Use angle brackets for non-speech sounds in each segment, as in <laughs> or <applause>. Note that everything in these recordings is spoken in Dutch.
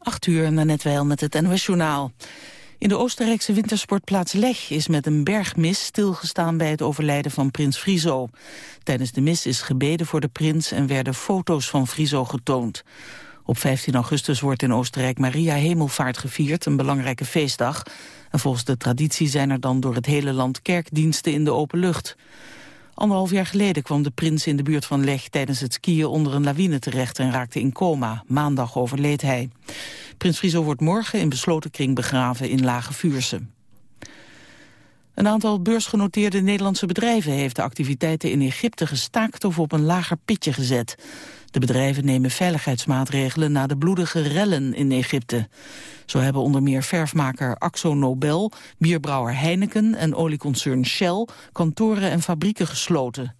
8 uur, net wel met het NOS-journaal. In de Oostenrijkse wintersportplaats Lech is met een bergmis stilgestaan bij het overlijden van prins Friso. Tijdens de mis is gebeden voor de prins en werden foto's van Friso getoond. Op 15 augustus wordt in Oostenrijk Maria Hemelvaart gevierd, een belangrijke feestdag. En volgens de traditie zijn er dan door het hele land kerkdiensten in de open lucht. Anderhalf jaar geleden kwam de prins in de buurt van Leg tijdens het skiën onder een lawine terecht en raakte in coma. Maandag overleed hij. Prins Friso wordt morgen in besloten kring begraven in Lage Vuurse. Een aantal beursgenoteerde Nederlandse bedrijven heeft de activiteiten in Egypte gestaakt of op een lager pitje gezet. De bedrijven nemen veiligheidsmaatregelen na de bloedige rellen in Egypte. Zo hebben onder meer verfmaker Axo Nobel, bierbrouwer Heineken en olieconcern Shell kantoren en fabrieken gesloten.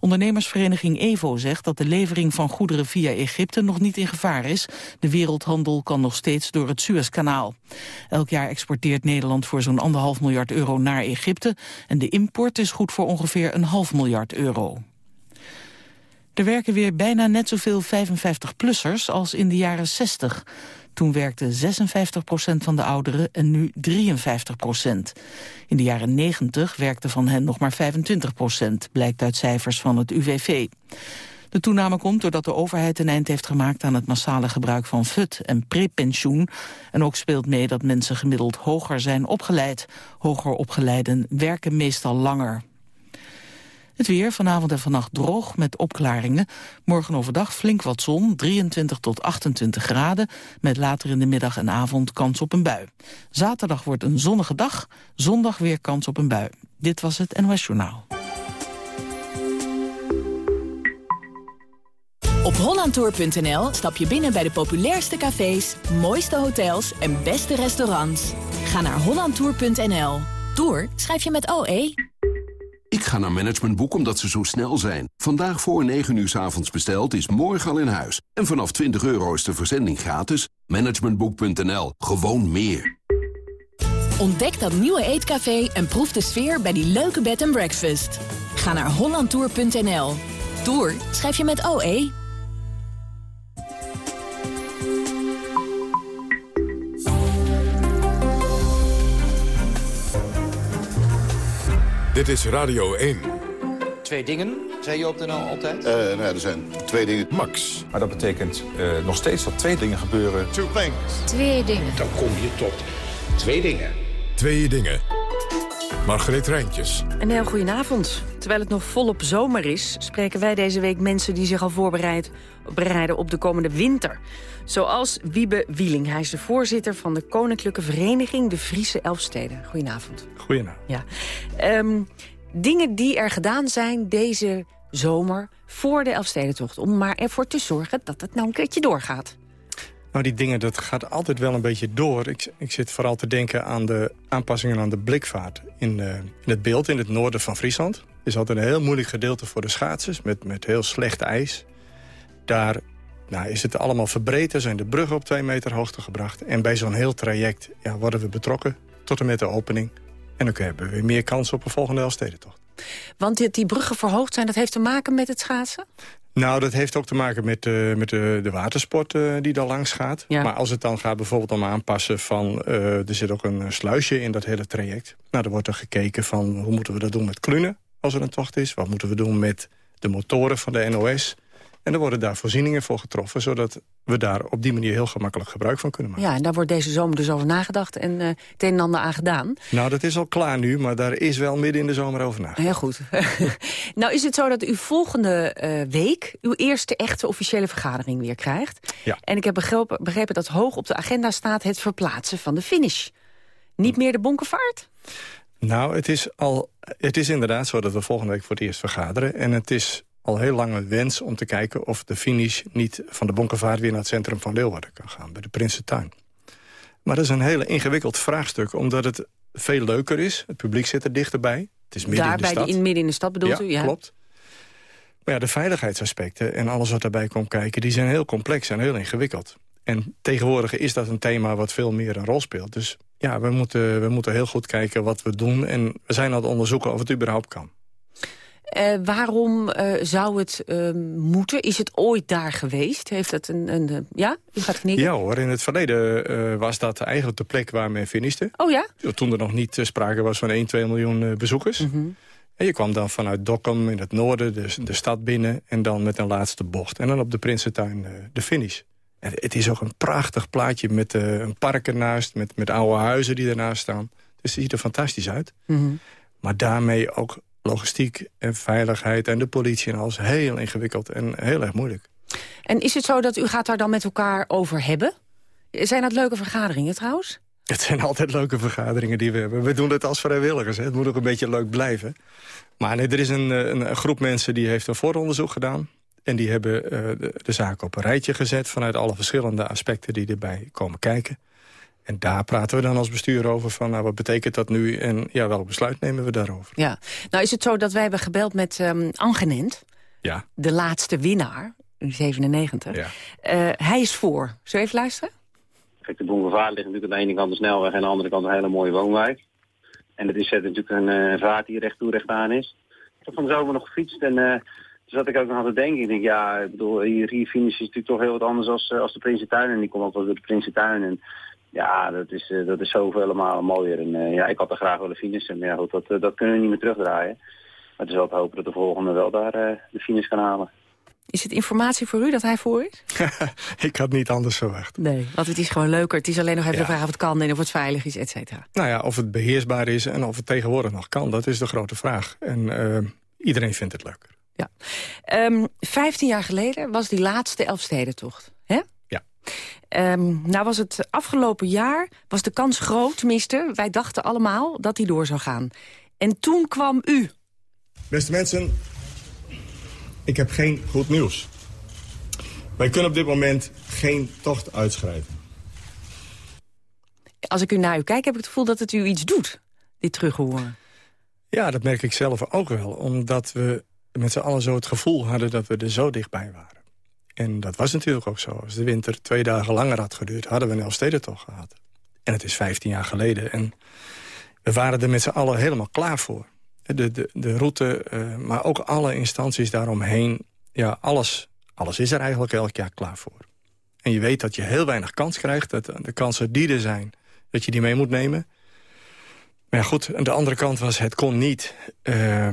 Ondernemersvereniging EVO zegt dat de levering van goederen via Egypte nog niet in gevaar is. De wereldhandel kan nog steeds door het Suezkanaal. Elk jaar exporteert Nederland voor zo'n anderhalf miljard euro naar Egypte. En de import is goed voor ongeveer een half miljard euro. Er werken weer bijna net zoveel 55-plussers als in de jaren 60. Toen werkte 56% van de ouderen en nu 53% In de jaren 90 werkte van hen nog maar 25% blijkt uit cijfers van het UWV. De toename komt doordat de overheid een eind heeft gemaakt aan het massale gebruik van FUT en prepensioen. En ook speelt mee dat mensen gemiddeld hoger zijn opgeleid. Hoger opgeleiden werken meestal langer. Het weer vanavond en vannacht droog met opklaringen. Morgen overdag flink wat zon, 23 tot 28 graden... met later in de middag en avond kans op een bui. Zaterdag wordt een zonnige dag, zondag weer kans op een bui. Dit was het NOS Journaal. Op hollandtour.nl stap je binnen bij de populairste cafés, mooiste hotels en beste restaurants. Ga naar hollandtour.nl. Tour schrijf je met OE. Ga naar Managementboek omdat ze zo snel zijn. Vandaag voor 9 uur s avonds besteld is morgen al in huis. En vanaf 20 euro is de verzending gratis. Managementboek.nl. Gewoon meer. Ontdek dat nieuwe eetcafé en proef de sfeer bij die leuke bed and breakfast. Ga naar hollandtour.nl. Tour schrijf je met OE. Dit is Radio 1. Twee dingen, zei je op de NL altijd? Uh, nee, er zijn twee dingen. Max. Maar dat betekent uh, nog steeds dat twee dingen gebeuren. Two things. Twee dingen. Dan kom je tot twee dingen. Twee dingen. Margreet Rijntjes. Een heel goedenavond. Terwijl het nog volop zomer is... spreken wij deze week mensen die zich al voorbereiden op de komende winter. Zoals Wiebe Wieling. Hij is de voorzitter van de Koninklijke Vereniging de Friese Elfsteden. Goedenavond. Goedenavond. Ja. Um, dingen die er gedaan zijn deze zomer voor de Elfstedentocht... om maar ervoor te zorgen dat het nou een keertje doorgaat. Nou, die dingen, dat gaat altijd wel een beetje door. Ik, ik zit vooral te denken aan de aanpassingen aan de blikvaart. In, uh, in het beeld in het noorden van Friesland is altijd een heel moeilijk gedeelte voor de schaatsers... met, met heel slecht ijs. Daar nou, is het allemaal verbreed, er zijn de bruggen op twee meter hoogte gebracht. En bij zo'n heel traject ja, worden we betrokken tot en met de opening. En dan hebben we weer meer kans op een volgende Elfstedentocht. Want die bruggen verhoogd zijn, dat heeft te maken met het schaatsen? Nou, dat heeft ook te maken met, uh, met de, de watersport uh, die daar langs gaat. Ja. Maar als het dan gaat bijvoorbeeld om aanpassen van... Uh, er zit ook een sluisje in dat hele traject. Nou, dan wordt er gekeken van hoe moeten we dat doen met klunen als er een tocht is. Wat moeten we doen met de motoren van de NOS. En er worden daar voorzieningen voor getroffen... zodat we daar op die manier heel gemakkelijk gebruik van kunnen maken. Ja, en daar wordt deze zomer dus over nagedacht en uh, het een en ander aan gedaan. Nou, dat is al klaar nu, maar daar is wel midden in de zomer over nagedacht. Heel goed. <laughs> nou is het zo dat u volgende uh, week uw eerste echte officiële vergadering weer krijgt. Ja. En ik heb begrepen, begrepen dat hoog op de agenda staat het verplaatsen van de finish. Niet meer de bonkenvaart? Nou, het is, al, het is inderdaad zo dat we volgende week voor het eerst vergaderen. En het is al heel lang een wens om te kijken of de finish niet van de Bonkenvaart weer naar het centrum van Leeuwarden kan gaan, bij de Prinsentuin. Maar dat is een heel ingewikkeld vraagstuk, omdat het veel leuker is. Het publiek zit er dichterbij. Het is midden Daar in de bij stad. De, in midden in de stad bedoelt ja, u? Ja, klopt. Maar ja, de veiligheidsaspecten en alles wat daarbij komt kijken... die zijn heel complex en heel ingewikkeld. En tegenwoordig is dat een thema wat veel meer een rol speelt. Dus ja, we moeten, we moeten heel goed kijken wat we doen. En we zijn aan het onderzoeken of het überhaupt kan. Eh, waarom eh, zou het eh, moeten? Is het ooit daar geweest? Heeft het een... een ja? U gaat knikken? Ja hoor, in het verleden eh, was dat eigenlijk de plek waar men finiste. Oh ja? Toen er nog niet sprake was van 1, 2 miljoen bezoekers. Mhm. En je kwam dan vanuit Dokkum in het noorden de, de stad binnen... en dan met een laatste bocht. En dan op de Prinsentuin de finish. En het is ook een prachtig plaatje met een park ernaast... Met, met oude huizen die ernaast staan. Dus het ziet er fantastisch uit. Mhm. Maar daarmee ook logistiek en veiligheid en de politie en alles heel ingewikkeld en heel erg moeilijk. En is het zo dat u gaat daar dan met elkaar over hebben? Zijn dat leuke vergaderingen trouwens? Het zijn altijd leuke vergaderingen die we hebben. We doen het als vrijwilligers. Hè. Het moet ook een beetje leuk blijven. Maar nee, er is een, eh, een, een groep mensen die heeft een vooronderzoek gedaan. En die hebben uh, de, de zaak op een rijtje gezet... vanuit alle verschillende aspecten die erbij komen kijken. En daar praten we dan als bestuur over van... Nou, wat betekent dat nu en ja, welk besluit nemen we daarover? Ja. Nou is het zo dat wij hebben gebeld met um, Angenent. Ja. De laatste winnaar, 97. Ja. Uh, hij is voor. Zullen we even luisteren? Kijk, de Boerenvaart ligt natuurlijk aan de ene kant de snelweg... en aan de andere kant een hele mooie woonwijk. En het is zet natuurlijk een uh, vaart die recht toe recht aan is. Ik heb van de zomer nog gefietst en... Uh, toen zat ik ook nog aan te denken. Ik denk, ja, ik bedoel, hier, hier finish is natuurlijk toch heel wat anders als, uh, als de Prinsentuin. En die komt ook wel door de Prinsentuin. En ja, dat is, uh, dat is zoveel malen mooier. En uh, ja, ik had er graag willen finishen. Maar ja, goed, dat, dat kunnen we niet meer terugdraaien. Maar het is wel te hopen dat de volgende wel daar de finish kan halen. Is het informatie voor u dat hij voor is? <laughs> ik had niet anders verwacht. Nee, want het is gewoon leuker. Het is alleen nog even ja. de vraag of het kan en of het veilig is, et cetera. Nou ja, of het beheersbaar is en of het tegenwoordig nog kan. Dat is de grote vraag. En iedereen vindt het leuker. Ja. Um, 15 jaar geleden was die laatste Elfstedentocht. Hè? Um, nou was het afgelopen jaar, was de kans groot, tenminste, wij dachten allemaal dat die door zou gaan. En toen kwam u. Beste mensen, ik heb geen goed nieuws. Wij kunnen op dit moment geen tocht uitschrijven. Als ik u naar u kijk, heb ik het gevoel dat het u iets doet, dit terughoren. Ja, dat merk ik zelf ook wel, omdat we met z'n allen zo het gevoel hadden dat we er zo dichtbij waren. En dat was natuurlijk ook zo. Als de winter twee dagen langer had geduurd... hadden we een Elfstedentocht gehad. En het is 15 jaar geleden. En we waren er met z'n allen helemaal klaar voor. De, de, de route, uh, maar ook alle instanties daaromheen. Ja, alles, alles is er eigenlijk elk jaar klaar voor. En je weet dat je heel weinig kans krijgt. Dat de kansen die er zijn, dat je die mee moet nemen. Maar ja, goed, de andere kant was het kon niet... Uh,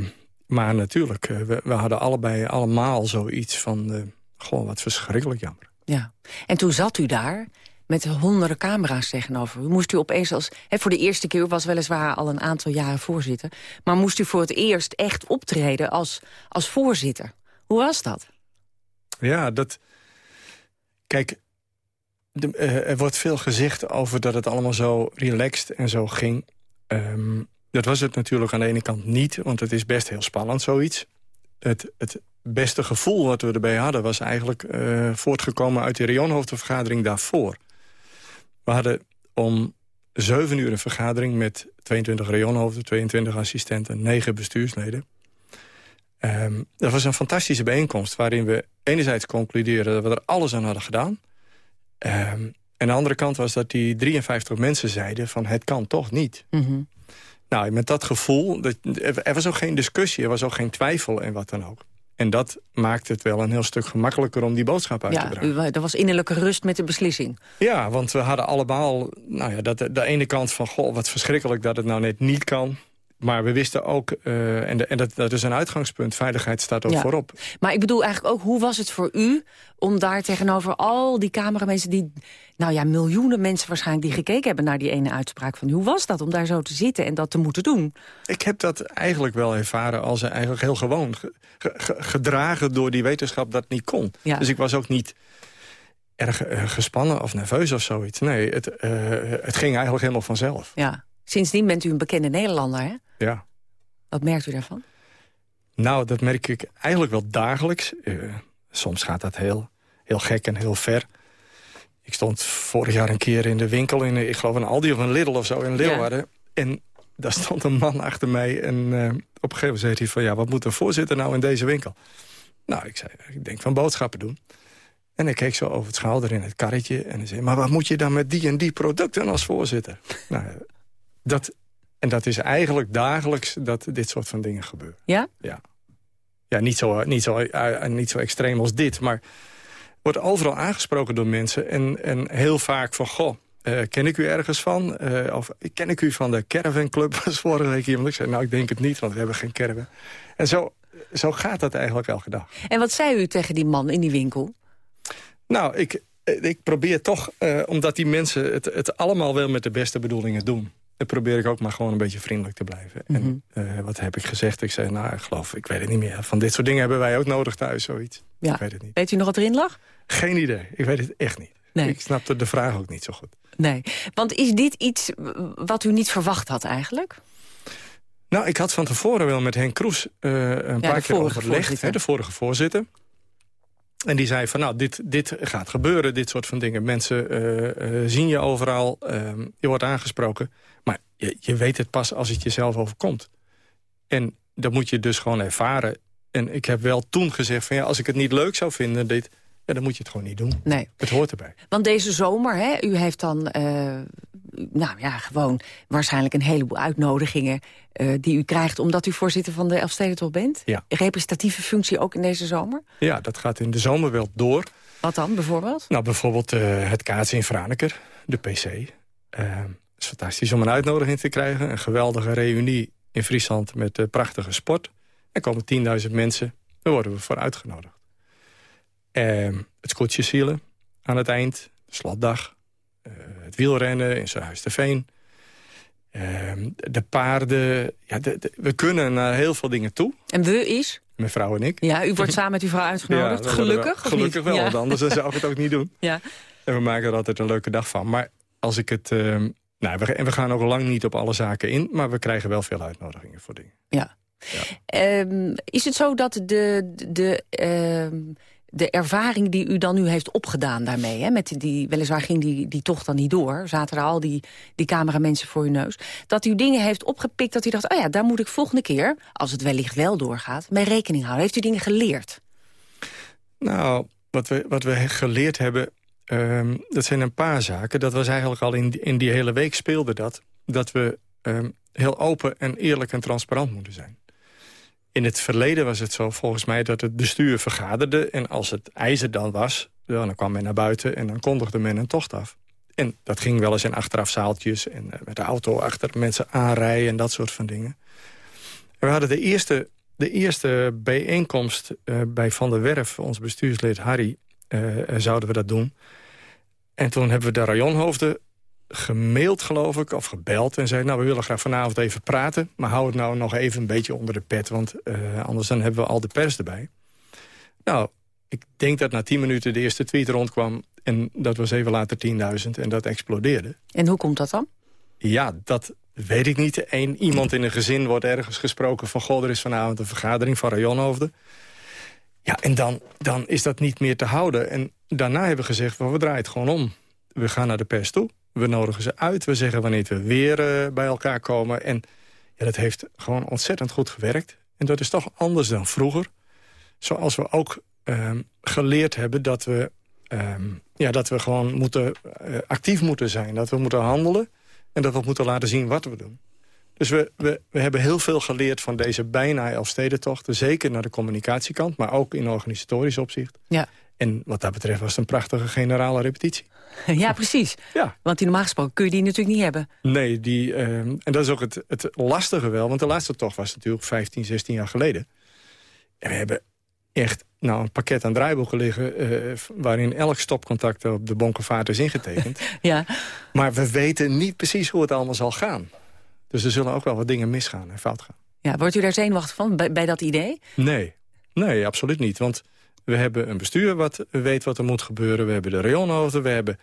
maar natuurlijk, we, we, hadden allebei allemaal zoiets van... gewoon wat verschrikkelijk jammer. Ja, en toen zat u daar met honderden camera's tegenover u. Moest u opeens als... Hè, voor de eerste keer, u was weliswaar al een aantal jaren voorzitter... maar moest u voor het eerst echt optreden als, als voorzitter. Hoe was dat? Ja, dat... Kijk, de, uh, er wordt veel gezegd over dat het allemaal zo relaxed en zo ging... Um, dat was het natuurlijk aan de ene kant niet, want het is best heel spannend, zoiets. Het, het beste gevoel wat we erbij hadden was eigenlijk uh, voortgekomen uit de rionhoofdenvergadering daarvoor. We hadden om zeven uur een vergadering met 22 rionhoofden, 22 assistenten, 9 bestuursleden. Um, dat was een fantastische bijeenkomst waarin we enerzijds concludeerden dat we er alles aan hadden gedaan. Um, en aan de andere kant was dat die 53 mensen zeiden van het kan toch niet. Mm -hmm. Nou, met dat gevoel, dat, er was ook geen discussie, er was ook geen twijfel en wat dan ook. En dat maakt het wel een heel stuk gemakkelijker om die boodschap uit ja, te dragen. Ja, er was innerlijke rust met de beslissing. Ja, want we hadden allemaal, nou ja, dat, de, de ene kant van... goh, wat verschrikkelijk dat het nou net niet kan. Maar we wisten ook, uh, en, de, en dat, dat is een uitgangspunt, veiligheid staat ook ja. voorop. Maar ik bedoel eigenlijk ook, hoe was het voor u... om daar tegenover al die cameramensen, die, nou ja, miljoenen mensen waarschijnlijk... die gekeken hebben naar die ene uitspraak van. Hoe was dat om daar zo te zitten en dat te moeten doen? Ik heb dat eigenlijk wel ervaren als eigenlijk heel gewoon. Ge, ge, gedragen door die wetenschap dat niet kon. Ja. Dus ik was ook niet erg uh, gespannen of nerveus of zoiets. Nee, het, uh, het ging eigenlijk helemaal vanzelf. Ja. Sindsdien bent u een bekende Nederlander, hè? Ja. Wat merkt u daarvan? Nou, dat merk ik eigenlijk wel dagelijks. Uh, soms gaat dat heel, heel gek en heel ver. Ik stond vorig jaar een keer in de winkel... in, ik geloof een Aldi of een Lidl of zo in Leeuwarden. Ja. En daar stond een man achter mij. En uh, op een gegeven moment zei hij van... ja, wat moet de voorzitter nou in deze winkel? Nou, ik zei, ik denk van boodschappen doen. En ik keek zo over het schouder in het karretje. En hij zei, maar wat moet je dan met die en die producten als voorzitter? <laughs> nou, dat, en dat is eigenlijk dagelijks dat dit soort van dingen gebeuren. Ja? Ja. ja, niet, zo, niet, zo, uh, niet zo extreem als dit, maar wordt overal aangesproken door mensen. En, en heel vaak van, goh, uh, ken ik u ergens van? Uh, of ken ik u van de Caravan Club? <laughs> was vorige week iemand. Ik zei, nou, ik denk het niet, want we hebben geen caravan. En zo, zo gaat dat eigenlijk elke dag. En wat zei u tegen die man in die winkel? Nou, ik, ik probeer toch, uh, omdat die mensen het, het allemaal wel met de beste bedoelingen doen... probeer ik ook maar gewoon een beetje vriendelijk te blijven. Mm -hmm. En uh, wat heb ik gezegd? Ik zei, nou, ik geloof, ik weet het niet meer. Van dit soort dingen hebben wij ook nodig thuis, zoiets. Ja. Ik weet het niet. Weet u nog wat erin lag? Geen idee. Ik weet het echt niet. Nee. Ik snapte de vraag ook niet zo goed. Nee, want is dit iets wat u niet verwacht had eigenlijk? Nou, ik had van tevoren wel met Henk Kroes uh, een ja, paar keer overlegd. Hè, de vorige voorzitter. En die zei van, nou, dit, dit gaat gebeuren, dit soort van dingen. Mensen uh, uh, zien je overal, je wordt aangesproken. Maar je, je weet het pas als het jezelf overkomt. En dat moet je dus gewoon ervaren. En ik heb wel toen gezegd van, ja, als ik het niet leuk zou vinden... dit ja, dan moet je het gewoon niet doen. Nee. Het hoort erbij. Want deze zomer, hè, u heeft dan uh, nou ja, gewoon waarschijnlijk een heleboel uitnodigingen... Uh, die u krijgt omdat u voorzitter van de Elfstedentocht bent. Ja. Representatieve functie ook in deze zomer? Ja, dat gaat in de zomer wel door. Wat dan bijvoorbeeld? Nou, bijvoorbeeld uh, het kaatsen in Franeker, de PC. het is fantastisch om een uitnodiging te krijgen. Een geweldige reunie in Friesland met prachtige sport. Er komen 10.000 mensen, daar worden we voor uitgenodigd. Het scootjesielen aan het eind, de slotdag. Uh, het wielrennen in Zuidhuisterveen. Uh, de paarden. Ja, de, de, we kunnen naar heel veel dingen toe. En we is? Mijn vrouw en ik. Ja, u wordt samen met uw vrouw uitgenodigd. <laughs> Ja, gelukkig? We, gelukkig wel, ja. want anders zou ik het ook niet doen. <laughs> Ja. En we maken er altijd een leuke dag van. Maar als ik het... nou, we, en we gaan ook lang niet op alle zaken in... maar we krijgen wel veel uitnodigingen voor dingen. Ja. ja. Um, is het zo dat de... de um, de ervaring die u dan nu heeft opgedaan daarmee... Hè, met die, weliswaar ging die, die tocht dan niet door... zaten er al die, die cameramensen voor uw neus... dat u dingen heeft opgepikt dat u dacht... oh ja, daar moet ik volgende keer, als het wellicht wel doorgaat... mee rekening houden. Heeft u dingen geleerd? Nou, wat we, wat we geleerd hebben... Um, dat zijn een paar zaken. Dat was eigenlijk al in, in die hele week speelde dat... dat we um, heel open en eerlijk en transparant moeten zijn. In het verleden was het zo volgens mij dat het bestuur vergaderde... en als het ijzer dan was, dan kwam men naar buiten... en dan kondigde men een tocht af. En dat ging wel eens in achterafzaaltjes... en uh, met de auto achter mensen aanrijden en dat soort van dingen. En we hadden de eerste, de eerste bijeenkomst uh, bij Van der Werf... ons bestuurslid Harry, uh, zouden we dat doen. En toen hebben we de rajonhoofden gemaild, geloof ik, of gebeld... en zei, nou, we willen graag vanavond even praten... maar hou het nou nog even een beetje onder de pet... want uh, anders dan hebben we al de pers erbij. Nou, ik denk dat na tien minuten de eerste tweet rondkwam... en dat was even later 10.000 en dat explodeerde. En hoe komt dat dan? Ja, dat weet ik niet. Eén, iemand in een gezin wordt ergens gesproken van... goh, er is vanavond een vergadering van rajonhoofden. Ja, en dan, dan is dat niet meer te houden. En daarna hebben we gezegd, well, we draaien het gewoon om. We gaan naar de pers toe. We nodigen ze uit. We zeggen wanneer we weer uh, bij elkaar komen. En ja, dat heeft gewoon ontzettend goed gewerkt. En dat is toch anders dan vroeger. Zoals we ook um, geleerd hebben dat we, um, ja, dat we gewoon moeten, uh, actief moeten zijn. Dat we moeten handelen. En dat we moeten laten zien wat we doen. Dus we, we, we hebben heel veel geleerd van deze bijna Elfstedentochten. Zeker naar de communicatiekant, maar ook in organisatorisch opzicht. Ja. En wat dat betreft was het een prachtige generale repetitie. <laughs> Ja, precies. Ja. Want die normaal gesproken kun je die natuurlijk niet hebben. Nee, die, uh, en dat is ook het, het lastige wel. Want de laatste tocht was natuurlijk 15, 16 jaar geleden. En we hebben echt nou, een pakket aan draaiboeken liggen... Uh, waarin elk stopcontact op de bonkenvaart is ingetekend. <laughs> ja. Maar we weten niet precies hoe het allemaal zal gaan. Dus er zullen ook wel wat dingen misgaan en fout gaan. Ja, wordt u daar zenuwachtig van, bij, bij dat idee? Nee. nee, absoluut niet. Want we hebben een bestuur wat weet wat er moet gebeuren. We hebben de rayonhoofden. We hebben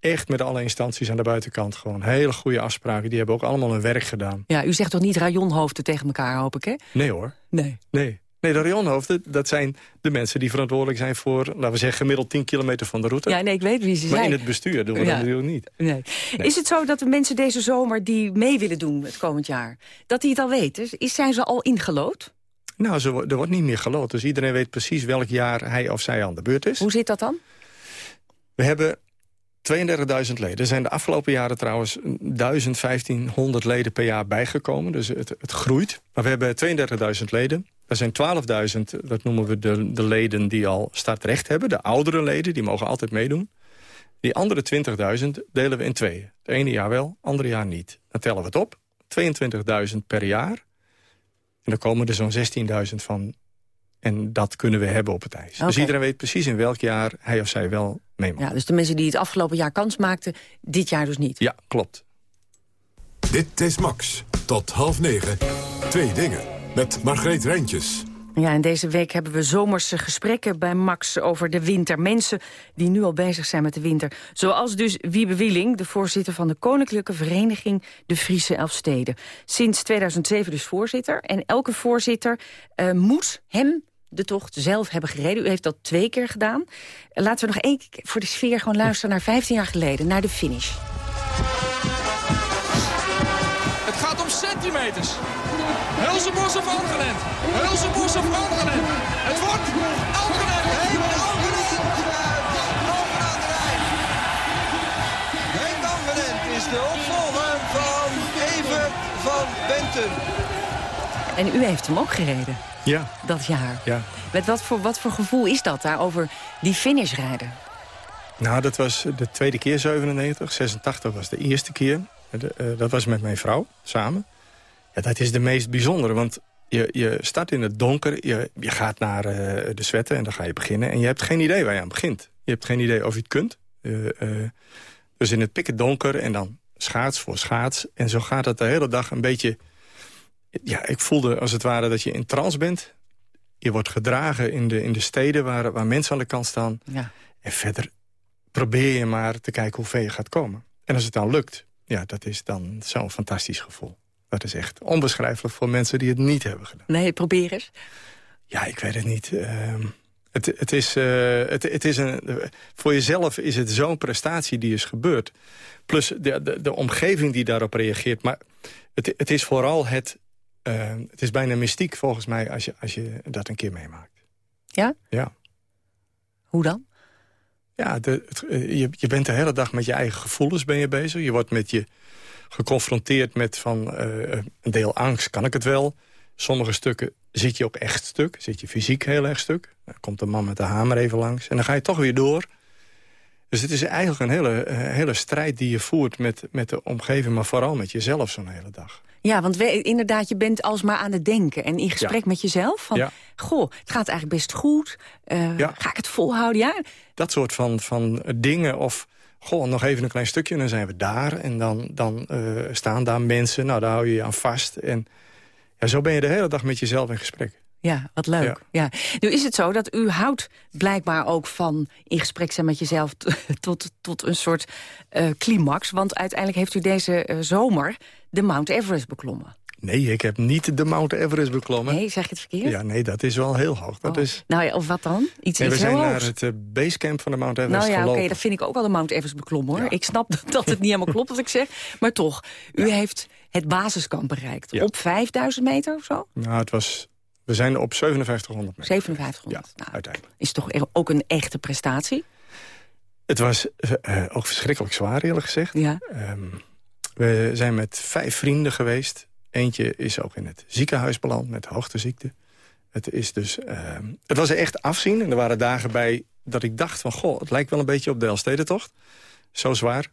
echt met alle instanties aan de buitenkant gewoon hele goede afspraken. Die hebben ook allemaal hun werk gedaan. Ja, u zegt toch niet rayonhoofden tegen elkaar, hoop ik, hè? Nee hoor. Nee. Nee. Nee, de rayonhoofden, dat zijn de mensen die verantwoordelijk zijn voor, laten we zeggen, gemiddeld 10 kilometer van de route. Ja, nee, ik weet wie ze maar zijn. in het bestuur doen we ja. dat natuurlijk niet. Nee. nee. Is het zo dat de mensen deze zomer die mee willen doen het komend jaar, dat die het al weten? Is, zijn ze al ingelood? Nou, ze, er wordt niet meer gelood. Dus iedereen weet precies welk jaar hij of zij aan de beurt is. Hoe zit dat dan? We hebben 32.000 leden. Er zijn de afgelopen jaren trouwens 1000, 1500 leden per jaar bijgekomen. Dus het, het groeit. Maar we hebben 32.000 leden. Er zijn 12.000, dat noemen we de, de leden die al startrecht hebben. De oudere leden, die mogen altijd meedoen. Die andere 20.000 delen we in tweeën. Het ene jaar wel, het andere jaar niet. Dan tellen we het op. 22.000 per jaar. En dan komen er zo'n 16.000 van. En dat kunnen we hebben op het ijs. Dus iedereen weet precies in welk jaar hij of zij wel mee mag. Ja, dus de mensen die het afgelopen jaar kans maakten, dit jaar dus niet. Ja, klopt. Dit is Max. Tot half negen. Twee dingen. Met Margreet Rijntjes. Ja, en deze week hebben we zomerse gesprekken bij Max over de winter. Mensen die nu al bezig zijn met de winter. Zoals dus Wiebe Wieling, de voorzitter van de Koninklijke Vereniging De Friese Elfsteden. Sinds 2007 dus voorzitter. En elke voorzitter uh, moet hem de tocht zelf hebben gereden. U heeft dat twee keer gedaan. Laten we nog één keer voor de sfeer gewoon luisteren naar 15 jaar geleden, naar de finish. Het gaat om centimeters. Hulsebos of Algenent? Hulsebos of? Het wordt Algenent! Hey, Algenent! Algen aan de Rijn! Henk is de opvolger van Even van Benten. En u heeft hem ook gereden. Ja. Dat jaar. Ja. Met wat voor, wat voor gevoel is dat daar over die finish rijden? Nou, dat was de tweede keer 97. 86 was de eerste keer. De, uh, dat was met mijn vrouw, samen. Dat is de meest bijzondere, want je, je start in het donker. Je, je gaat naar uh, de zwetten en dan ga je beginnen. En je hebt geen idee waar je aan begint. Je hebt geen idee of je het kunt. Uh, dus in het pikken donker en dan schaats voor schaats. En zo gaat het de hele dag een beetje... Ja, ik voelde als het ware dat je in trance bent. Je wordt gedragen in de, in de steden waar, waar mensen aan de kant staan. Ja. En verder probeer je maar te kijken hoe ver je gaat komen. En als het dan lukt, ja, dat is dan zo'n fantastisch gevoel. Dat is echt onbeschrijfelijk voor mensen die het niet hebben gedaan. Nee, probeer eens. Ja, ik weet het niet. Uh, het, het, is, uh, het, het is een, voor jezelf is het zo'n prestatie die is gebeurd. Plus de, de, de, omgeving die daarop reageert. Maar het, het is vooral het... Uh, het is bijna mystiek volgens mij als je, als je dat een keer meemaakt. Ja? Ja. Hoe dan? Ja, de, het, je, je bent de hele dag met je eigen gevoelens ben je bezig. Je wordt met je geconfronteerd met van uh, een deel angst, kan ik het wel? Sommige stukken zit je ook echt stuk, zit je fysiek heel erg stuk. Dan komt de man met de hamer even langs en dan ga je toch weer door. Dus het is eigenlijk een hele, uh, hele strijd die je voert met, met de omgeving... maar vooral met jezelf zo'n hele dag. Ja, want we, inderdaad, je bent alsmaar aan het denken. En in gesprek ja. met jezelf. Van, ja. goh, het gaat eigenlijk best goed. Uh, ja. Ga ik het volhouden? Ja. Dat soort van, van dingen of goh, nog even een klein stukje en dan zijn we daar. En dan, dan uh, staan daar mensen, nou daar hou je je aan vast. En ja, zo ben je de hele dag met jezelf in gesprek. Ja, wat leuk. Ja. ja. Nu is het zo dat u houdt blijkbaar ook van in gesprek zijn met jezelf... <laughs> tot, tot een soort uh, climax. Want uiteindelijk heeft u deze uh, zomer de Mount Everest beklommen. Nee, ik heb niet de Mount Everest beklommen. Nee, zeg je het verkeerd? Ja, nee, dat is wel heel hoog. Dat oh. is... Nou ja, of wat dan? Iets, nee, iets we zijn naar het uh, basecamp van de Mount Everest Nou ja, oké, okay, dat vind ik ook wel de Mount Everest beklommen, hoor. Ja. Ik snap dat het niet helemaal klopt wat ik zeg. Maar toch, u ja. heeft het basiskamp bereikt. Ja. Op 5000 meter of zo? Nou, het was... We zijn op 5700 meter. 5700, ja, nou, uiteindelijk. Is toch ook een echte prestatie? Het was uh, ook verschrikkelijk zwaar, eerlijk gezegd. Ja. Um, we zijn met vijf vrienden geweest. Eentje is ook in het ziekenhuis beland met hoogteziekte. Het, is dus, uh, het was echt afzien. En er waren dagen bij dat ik dacht van... goh, het lijkt wel een beetje op de Elfstedentocht. Zo zwaar.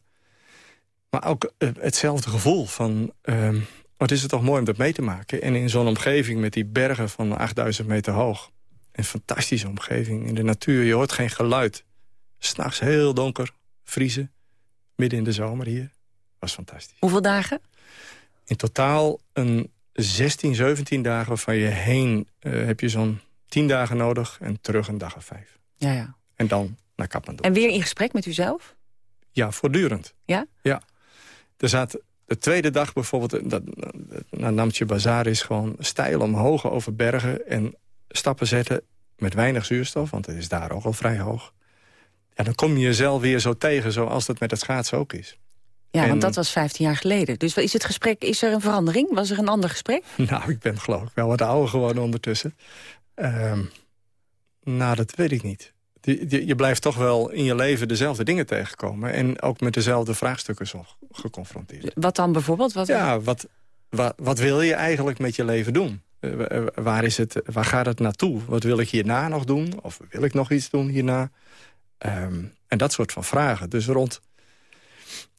Maar ook uh, hetzelfde gevoel van... Uh, wat is het toch mooi om dat mee te maken. En in zo'n omgeving met die bergen van 8000 meter hoog. Een fantastische omgeving in de natuur. Je hoort geen geluid. S'nachts heel donker, vriezen. Midden in de zomer hier. Was fantastisch. Hoeveel dagen? In totaal een 16, 17 dagen waarvan je heen uh, heb je zo'n 10 dagen nodig en terug een dag of vijf. Ja, ja. En dan naar Kathmandu. En weer in gesprek met uzelf? Ja, voortdurend. Ja? Ja. Er zat de tweede dag bijvoorbeeld, dat, naar Namtje Bazaar is gewoon stijl omhoog over bergen en stappen zetten met weinig zuurstof, want het is daar ook al vrij hoog. Ja, dan kom je jezelf weer zo tegen zoals dat met het schaatsen ook is. Ja, en... want dat was 15 jaar geleden. Dus is het gesprek, is er een verandering? Was er een ander gesprek? <laughs> Nou, ik ben geloof ik wel wat ouder geworden ondertussen. Um, nou, dat weet ik niet. die, je blijft toch wel in je leven dezelfde dingen tegenkomen. En ook met dezelfde vraagstukken zo geconfronteerd. Wat dan bijvoorbeeld? Wat... Ja, wat, wat, wat wil je eigenlijk met je leven doen? Uh, waar, is het, waar gaat het naartoe? Wat wil ik hierna nog doen? Of wil ik nog iets doen hierna? Um, en dat soort van vragen. Dus rond,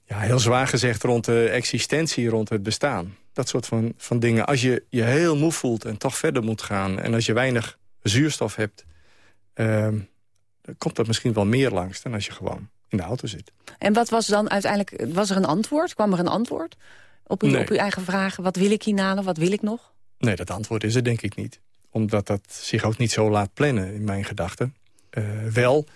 ja, heel zwaar gezegd, rond de existentie, rond het bestaan. Dat soort van, van dingen. Als je je heel moe voelt en toch verder moet gaan... en als je weinig zuurstof hebt... Um, dan komt dat misschien wel meer langs dan als je gewoon in de auto zit. En wat was dan uiteindelijk... Was er een antwoord? Kwam er een antwoord op, uw, op uw eigen vragen? Wat wil ik hierna? Wat wil ik nog? Nee, dat antwoord is er denk ik niet. Omdat dat zich ook niet zo laat plannen in mijn gedachten. Uh, wel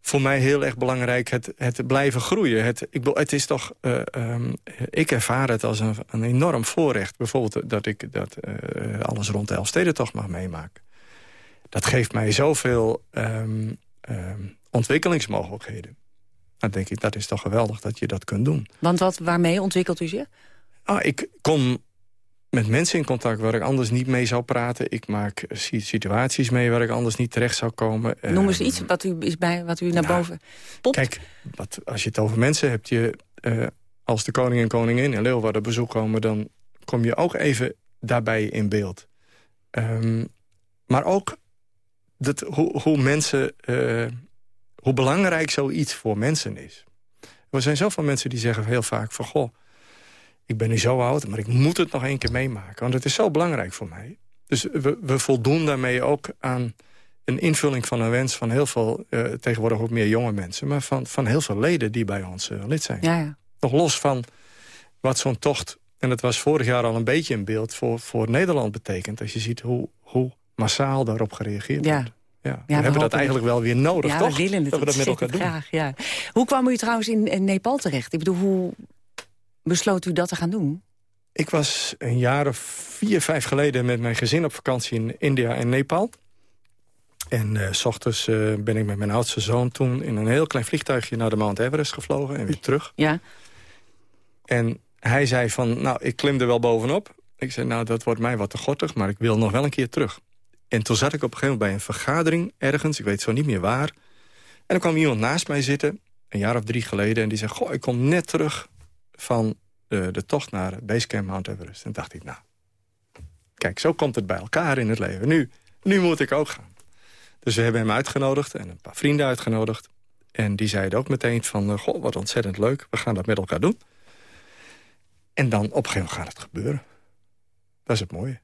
voor mij heel erg belangrijk het, het blijven groeien. Het, ik, het is toch, uh, um, ik ervaar het als een, een enorm voorrecht. Bijvoorbeeld dat ik dat, uh, alles rond de Elfstedentocht mag meemaken. Dat geeft mij zoveel um, um, ontwikkelingsmogelijkheden. Dan denk ik, dat is toch geweldig dat je dat kunt doen. Want wat, waarmee ontwikkelt u zich? Ah, ik kom met mensen in contact waar ik anders niet mee zou praten. Ik maak situaties mee waar ik anders niet terecht zou komen. Noem eens ehm, iets wat u, is bij, wat u naar nou, boven popt. Kijk, wat, als je het over mensen hebt... Je, uh, als de koning en koningin in Leeuwarden bezoek komen... dan kom je ook even daarbij in beeld. Um, maar ook dat, hoe, hoe mensen... Uh, hoe belangrijk zoiets voor mensen is. Er zijn zoveel mensen die zeggen heel vaak van... goh, ik ben nu zo oud, maar ik moet het nog één keer meemaken. Want het is zo belangrijk voor mij. Dus we, we voldoen daarmee ook aan een invulling van een wens... van heel veel, uh, tegenwoordig ook meer jonge mensen... maar van, van heel veel leden die bij ons uh, lid zijn. Ja, ja. Nog los van wat zo'n tocht... en dat was vorig jaar al een beetje in beeld voor, voor Nederland betekent... als je ziet hoe, hoe massaal daarop gereageerd ja. wordt. Ja, ja, we, we hebben dat eigenlijk wel weer nodig, ja, toch? We willen het dat we dat met elkaar doen. Graag, ja. Hoe kwam u trouwens in, in Nepal terecht? Ik bedoel, hoe, besloot u dat te gaan doen? Ik was een jaar of vier, vijf geleden met mijn gezin op vakantie in India en Nepal. En uh, s ochtends uh, ben ik met mijn oudste zoon toen in een heel klein vliegtuigje naar de Mount Everest gevlogen en weer terug. Ja. En hij zei van, nou, ik klim er wel bovenop. Ik zei, nou, dat wordt mij wat te gortig, maar ik wil nog wel een keer terug. En toen zat ik op een gegeven moment bij een vergadering ergens, ik weet zo niet meer waar. En er kwam iemand naast mij zitten, een jaar of drie geleden, en die zei, goh, ik kom net terug van de, de tocht naar Basecamp Mount Everest. En dacht ik, nou, kijk, zo komt het bij elkaar in het leven. Nu, nu moet ik ook gaan. Dus we hebben hem uitgenodigd en een paar vrienden uitgenodigd. En die zeiden ook meteen van, uh, goh, wat ontzettend leuk. We gaan dat met elkaar doen. En dan op een gegeven moment gaat het gebeuren. Dat is het mooie.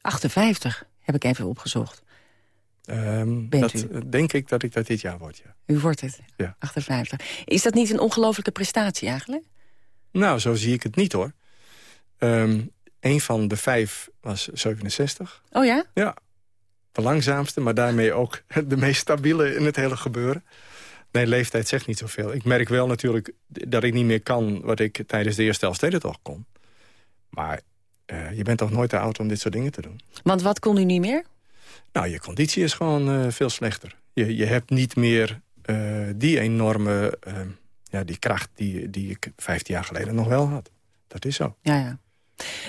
58 heb ik even opgezocht. Um, Bent dat, u? Denk ik dat ik dat dit jaar word, ja. U wordt het? Ja. 58. Is dat niet een ongelofelijke prestatie eigenlijk? Nou, zo zie ik het niet, hoor. Um, een van de vijf was 67. Oh ja? Ja. De langzaamste, maar daarmee ook <laughs> de meest stabiele in het hele gebeuren. Nee, leeftijd zegt niet zoveel. Ik merk wel natuurlijk dat ik niet meer kan wat ik tijdens de eerste Elfstedentocht kon. Maar uh, je bent toch nooit te oud om dit soort dingen te doen. Want wat kon u niet meer? Nou, je conditie is gewoon uh, veel slechter. Je, je hebt niet meer uh, die enorme uh, ja, die kracht die, die ik 15 jaar geleden nog wel had. Dat is zo. Ja, ja.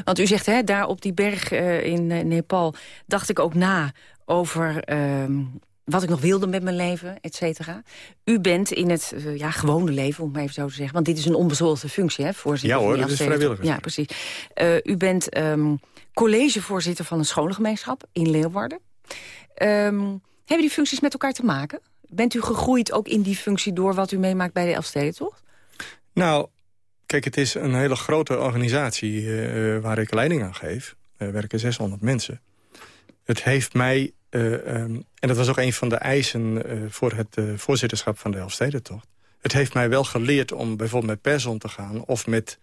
Want u zegt, hè, daar op die berg in Nepal dacht ik ook na over ehm, wat ik nog wilde met mijn leven, et cetera. U bent in het ja, gewone leven, om het maar even zo te zeggen... want dit is een onbezoldigde functie, hè, voorzitter. Ja hoor, dat is vrijwillig. Ja, precies. u bent um, collegevoorzitter van een scholengemeenschap in Leeuwarden. Um, hebben die functies met elkaar te maken? Bent u gegroeid ook in die functie door wat u meemaakt bij de Elfstedentocht? Nou, kijk, het is een hele grote organisatie uh, waar ik leiding aan geef. Er werken 600 mensen. Het heeft mij, uh, um, en dat was ook een van de eisen uh, voor het voorzitterschap van de Elfstedentocht. Het heeft mij wel geleerd om bijvoorbeeld met pers om te gaan... of met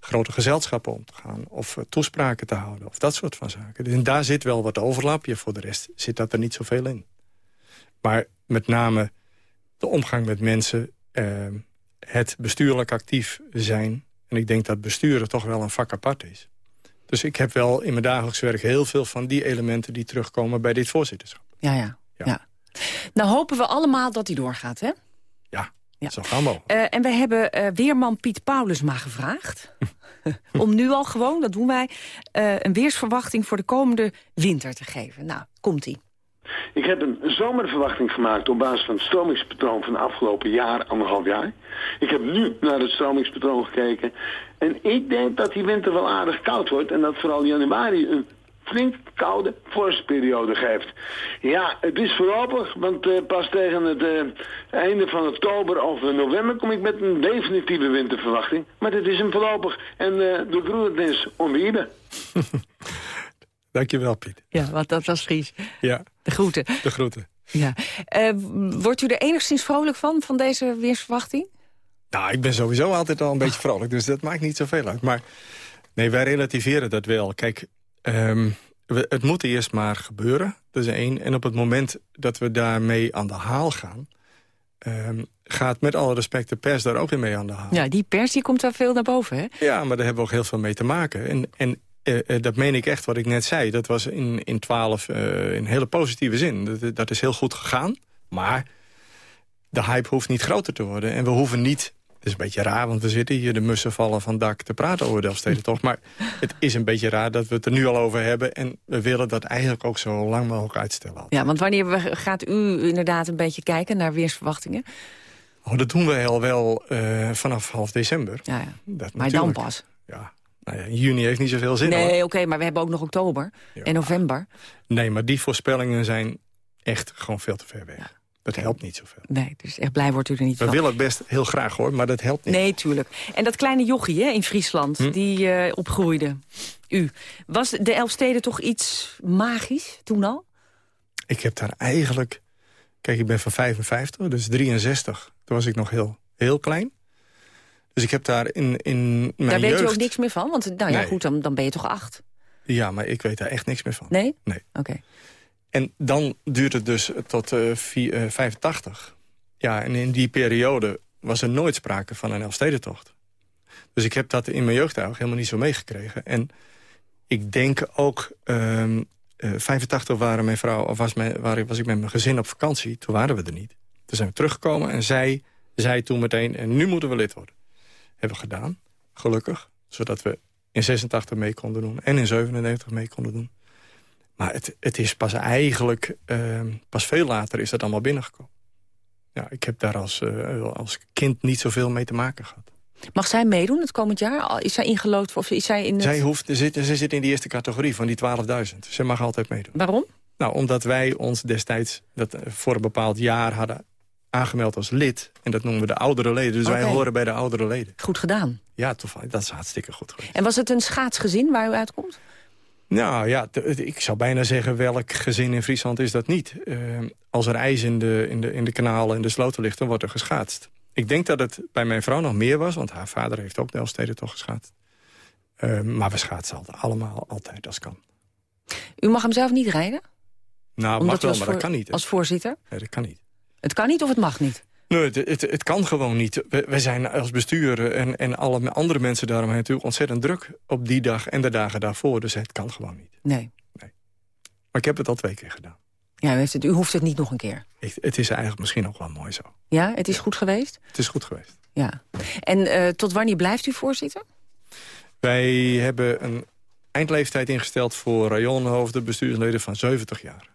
grote gezelschappen om te gaan. Of uh, toespraken te houden. Of dat soort van zaken. Dus daar zit wel wat overlap. Je voor de rest zit dat er niet zoveel in. Maar met name de omgang met mensen. Uh, het bestuurlijk actief zijn. En ik denk dat besturen toch wel een vak apart is. Dus ik heb wel in mijn dagelijks werk heel veel van die elementen... die terugkomen bij dit voorzitterschap. Ja, ja. ja. ja. Nou hopen we allemaal dat hij doorgaat, hè? Ja, zo gaan we. Uh, en we hebben uh, weerman Piet Paulusma gevraagd... <laughs> om nu al gewoon, dat doen wij... Uh, een weersverwachting voor de komende winter te geven. Nou, komt-ie. Ik heb een zomerverwachting gemaakt op basis van het stromingspatroon van de afgelopen jaar, anderhalf jaar. Ik heb nu naar het stromingspatroon gekeken. En ik denk dat die winter wel aardig koud wordt en dat vooral januari een flink koude vorstperiode geeft. Ja, het is voorlopig, want uh, pas tegen het uh, einde van oktober of november kom ik met een definitieve winterverwachting. Maar dit is een voorlopig en uh, de groentenis onweerde. <laughs> Dankjewel, Piet. Ja, want dat was Fries. Ja. De groeten. De groeten. Ja. wordt u er enigszins vrolijk van, van deze weersverwachting? Nou, ik ben sowieso altijd al een beetje vrolijk, dus dat maakt niet zoveel uit. Maar nee, wij relativeren dat wel. Kijk, Um, we, het moet eerst maar gebeuren, dat is één. En op het moment dat we daarmee aan de haal gaan... Um, gaat met alle respect de pers daar ook weer mee aan de haal. Ja, die pers die komt daar veel naar boven, hè? Ja, maar daar hebben we ook heel veel mee te maken. En, en uh, uh, dat meen ik echt wat ik net zei. Dat was in, in 12 uh, in hele positieve zin. Dat, dat is heel goed gegaan. Maar de hype hoeft niet groter te worden. En we hoeven niet is een beetje raar, want we zitten hier de mussen vallen van dak te praten over Delftsteden toch. Maar het is een beetje raar dat we het er nu al over hebben. En we willen dat eigenlijk ook zo lang mogelijk uitstellen. Ja, want wanneer gaat u inderdaad een beetje kijken naar weersverwachtingen? Oh, dat doen we al wel uh, vanaf half december. Ja, ja. Dat maar dan pas? Ja. Nou ja, juni heeft niet zoveel zin. Nee, oké, okay, maar we hebben ook nog oktober ja. en november. Nee, maar die voorspellingen zijn echt gewoon veel te ver weg. Ja. Dat helpt niet zoveel. Nee, dus echt blij wordt u er niet We van. We willen het best heel graag hoor, maar dat helpt niet. Nee, tuurlijk. En dat kleine jochie hè, in Friesland, hm? die uh, opgroeide, u. Was de Elfsteden toch iets magisch toen al? Ik heb daar eigenlijk... Kijk, ik ben van 55, dus 63. Toen was ik nog heel, heel klein. Dus ik heb daar in, in mijn Daar weet jeugd... je ook niks meer van? Want nou ja, nee. goed, dan, dan ben je toch acht? Ja, maar ik weet daar echt niks meer van. Nee? Nee. Oké. Okay. En dan duurt het dus tot uh, uh, 85. Ja, en in die periode was er nooit sprake van een Elfstedentocht. Dus ik heb dat in mijn jeugd eigenlijk helemaal niet zo meegekregen. En ik denk ook... Um, uh, 85 waren mijn vrouw, of was, mijn, waar, was ik met mijn gezin op vakantie. Toen waren we er niet. Toen zijn we teruggekomen en zij zei toen meteen... en nu moeten we lid worden. Hebben we gedaan, gelukkig. Zodat we in 86 mee konden doen en in 97 mee konden doen. Maar het, het is pas eigenlijk, uh, pas veel later is dat allemaal binnengekomen. Ja, ik heb daar als, uh, als kind niet zoveel mee te maken gehad. Mag zij meedoen het komend jaar? Is zij ingelood of is zij in het... Zij, hoeft, zit, zij zit in die eerste categorie van die 12.000. Ze mag altijd meedoen. Waarom? Nou, omdat wij ons destijds dat voor een bepaald jaar hadden aangemeld als lid. En dat noemen we de oudere leden. Dus okay. wij horen bij de oudere leden. Goed gedaan. Ja, toevallig. Dat is hartstikke goed geweest. En was het een schaatsgezin waar u uitkomt? Nou ja, ik zou bijna zeggen welk gezin in Friesland is dat niet. Uh, als er ijs in de, in, de, in de kanalen en de sloten ligt, dan wordt er geschaatst. Ik denk dat het bij mijn vrouw nog meer was, want haar vader heeft ook de Elfsteden toch geschaatst. Uh, maar we schaatsen altijd, allemaal altijd als kan. U mag hem zelf niet rijden? Nou, Omdat mag wel, maar dat kan niet. Hè? Als voorzitter? Nee, dat kan niet. Het kan niet of het mag niet? Nee, het, het, het kan gewoon niet. We, we, zijn als bestuur en, en alle andere mensen daaromheen natuurlijk ontzettend druk op die dag en de dagen daarvoor. Dus het kan gewoon niet. Nee. nee. Maar ik heb het al twee keer gedaan. Ja, u, heeft het, u hoeft het niet nog een keer. Ik, het is eigenlijk misschien ook wel mooi zo. Ja, het is ja. goed geweest? Het is goed geweest. Ja. En uh, tot wanneer blijft u voorzitter? Wij hebben een eindleeftijd ingesteld voor rajonhoofden, bestuursleden van 70 jaar.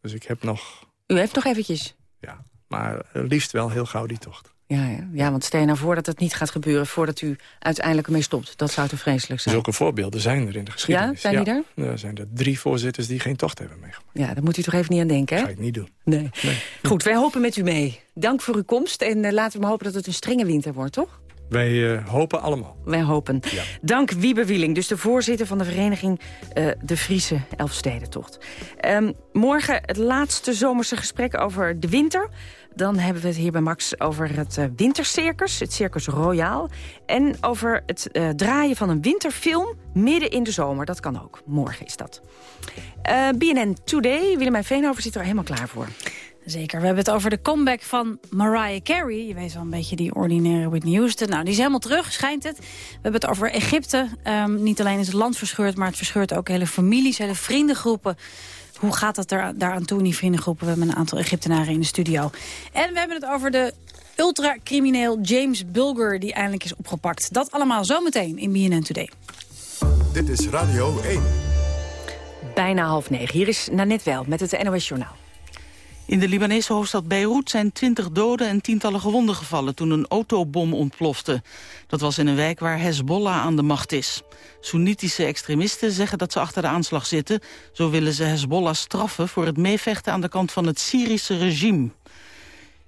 Dus ik heb nog... U heeft nog eventjes? Ja, maar liefst wel heel gauw die tocht. Ja, ja. ja, want stel je nou voor dat het niet gaat gebeuren... voordat u uiteindelijk ermee stopt. Dat zou te vreselijk zijn. Zulke voorbeelden zijn er in de geschiedenis. Ja, zijn die ja. er? Er zijn er drie voorzitters die geen tocht hebben meegemaakt. Ja, daar moet u toch even niet aan denken, hè? Dat ga ik niet doen. Nee. nee. Goed, wij hopen met u mee. Dank voor uw komst en uh, laten we maar hopen dat het een strenge winter wordt, toch? Wij uh, hopen allemaal. Wij hopen. Ja. Dank Wiebe Wieling, dus de voorzitter van de vereniging uh, De Friese Elfstedentocht. Um, morgen het laatste zomerse gesprek over de winter. Dan hebben we het hier bij Max over het uh, wintercircus, het Circus Royaal. En over het uh, draaien van een winterfilm midden in de zomer. Dat kan ook. Morgen is dat. Uh, BNN Today, Willemijn Veenhoven zit er helemaal klaar voor. Zeker. We hebben het over de comeback van Mariah Carey. Je weet wel een beetje die ordinaire Whitney Houston. Nou, die is helemaal terug, schijnt het. We hebben het over Egypte. Um, niet alleen is het land verscheurd, maar het verscheurt ook hele families, hele vriendengroepen. Hoe gaat dat er, daaraan toe in die vriendengroepen? We hebben een aantal Egyptenaren in de studio. En we hebben het over de ultracrimineel James Bulger... die eindelijk is opgepakt. Dat allemaal zometeen in BNN Today. Dit is Radio 1. bijna half negen. Hier is Nanette Wel met het NOS Journaal. In de Libanese hoofdstad Beirut zijn twintig doden en tientallen gewonden gevallen toen een autobom ontplofte. Dat was in een wijk waar Hezbollah aan de macht is. Soenitische extremisten zeggen dat ze achter de aanslag zitten. Zo willen ze Hezbollah straffen voor het meevechten aan de kant van het Syrische regime.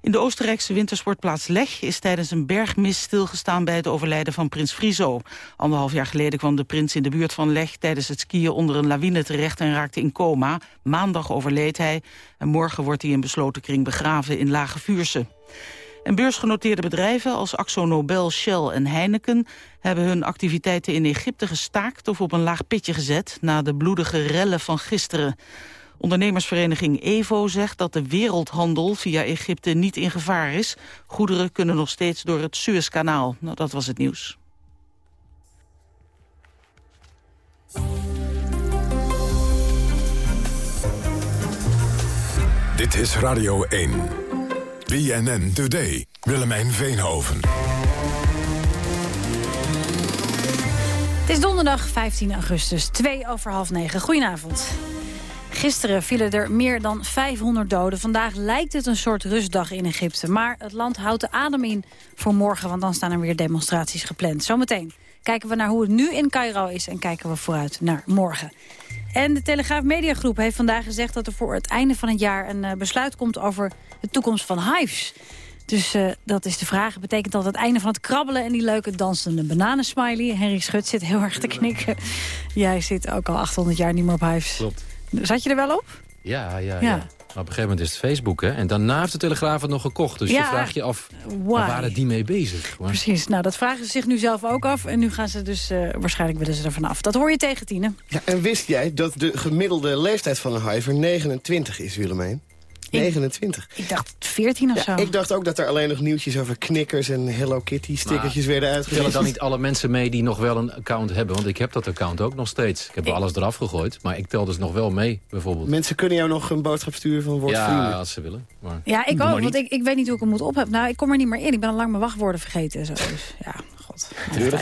In de Oostenrijkse wintersportplaats Lech is tijdens een bergmis stilgestaan bij het overlijden van prins Friso. Anderhalf jaar geleden kwam de prins in de buurt van Lech tijdens het skiën onder een lawine terecht en raakte in coma. Maandag overleed hij en morgen wordt hij in besloten kring begraven in Lage Vuurse. En beursgenoteerde bedrijven als Axo Nobel, Shell en Heineken... hebben hun activiteiten in Egypte gestaakt of op een laag pitje gezet... na de bloedige rellen van gisteren. Ondernemersvereniging EVO zegt dat de wereldhandel via Egypte niet in gevaar is. Goederen kunnen nog steeds door het Suezkanaal. Nou, dat was het nieuws. Dit is Radio 1. BNN Today. Willemijn Veenhoven. Het is donderdag 15 augustus, 2 over half 9. Goedenavond. Gisteren vielen er meer dan 500 doden. Vandaag lijkt het een soort rustdag in Egypte. Maar het land houdt de adem in voor morgen, want dan staan er weer demonstraties gepland. Zometeen kijken we naar hoe het nu in Cairo is en kijken we vooruit naar morgen. En de Telegraaf Mediagroep heeft vandaag gezegd dat er voor het einde van het jaar een uh, besluit komt over de toekomst van hives. Dus uh, dat is de vraag. Betekent dat het einde van het krabbelen en die leuke dansende bananensmiley? Henry Schut zit heel erg te knikken. Jij zit ook al 800 jaar niet meer op hives. Klopt. Zat je er wel op? Ja, ja, ja. Maar op een gegeven moment is het Facebook, hè? En daarna heeft de Telegraaf het nog gekocht. Dus Ja, je vraagt je af, waar waren die mee bezig? Maar- Precies, nou dat vragen ze zich nu zelf ook af. En nu gaan ze dus, eh, waarschijnlijk willen ze er vanaf. Dat hoor je tegen Tine. Ja, en wist jij dat de gemiddelde leeftijd van een hiver 29 is, Willemijn? 29. Ik dacht 14 of Ja, zo. ik dacht ook dat er alleen nog nieuwtjes over knikkers en Hello Kitty stickertjes werden Tellen uitgegeven. dan niet alle mensen mee die nog wel een account hebben? Want ik heb dat account ook nog steeds. Ik heb alles eraf gegooid, maar ik tel dus nog wel mee, bijvoorbeeld. Mensen kunnen jou nog een boodschap sturen van word ja, vrienden. als ze willen. Maar... Ja, ik ook, want ik, ik weet niet hoe ik hem moet opheffen. Nou, ik kom er niet meer in. Ik ben al lang mijn wachtwoorden vergeten. en Zo. Dus ja, god.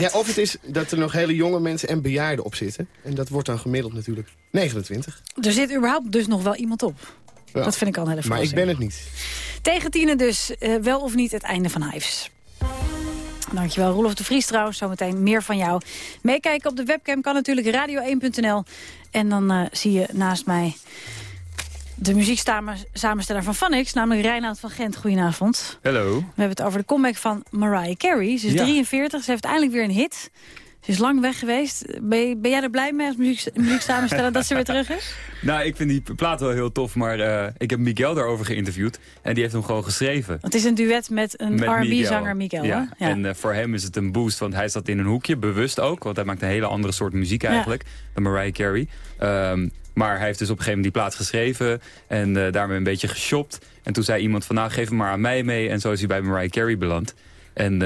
Ja, of het is dat er nog hele jonge mensen en bejaarden op zitten. En dat wordt dan gemiddeld natuurlijk 29. Er zit überhaupt dus nog wel iemand op. Ja. Dat vind ik al een hele Maar ik ben het niet. Tegen Tine dus, eh, wel of niet het einde van Hives. Dankjewel, Roelof de Vries trouwens. Zometeen meer van jou. Meekijken op de webcam kan natuurlijk radio1.nl. En dan eh, zie je naast mij de muzieksamensteller van Vanix, namelijk Reinoud van Gent. Goedenavond. Hallo. We hebben het over de comeback van Mariah Carey. Ze is Ja. 43, ze heeft eindelijk weer een hit. Ze is lang weg geweest. Ben, ben jij er blij mee als muziek, muzieksamensteller dat ze weer terug is? <laughs> Nou, ik vind die plaat wel heel tof, maar eh, ik heb Miguel daarover geïnterviewd. En die heeft hem gewoon geschreven. Het is een duet met een R&B-zanger, Miguel. Ja. En eh, voor hem is het een boost, want hij zat in een hoekje, bewust ook. Want hij maakt een hele andere soort muziek eigenlijk, dan Mariah Carey. Ehm, maar hij heeft dus op een gegeven moment die plaat geschreven en eh, daarmee een beetje geshopt. En toen zei iemand van, nou geef hem maar aan mij mee. En zo is hij bij Mariah Carey beland. En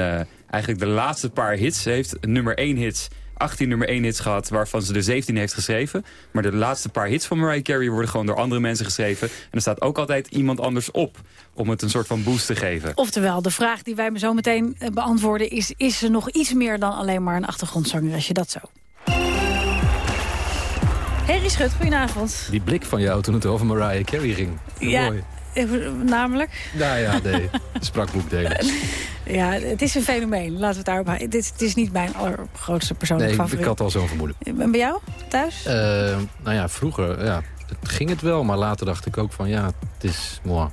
eigenlijk de laatste paar hits heeft, nummer 1 hits... 18 nummer 1 hits gehad, waarvan ze er 17 heeft geschreven. Maar de laatste paar hits van Mariah Carey worden gewoon door andere mensen geschreven. En er staat ook altijd iemand anders op om het een soort van boost te geven. Oftewel, de vraag die wij me zo meteen eh, beantwoorden is... is ze nog iets meer dan alleen maar een achtergrondzanger, als je dat zo... Henry Schut, goedenavond. Die blik van jou toen het over Mariah Carey ging. Ja, Mooi. Namelijk... Nou ja, nee. Sprakboek delen. <laughs> Ja, het is een fenomeen. Laten we het daarop houden. Dit, het is niet mijn allergrootste persoonlijke Nee, ik, favoriet. ik had al zo'n vermoeden. En bij jou, thuis? Eh, nou ja, vroeger ja, het ging het wel. Maar later dacht ik ook van ja, het is mooi.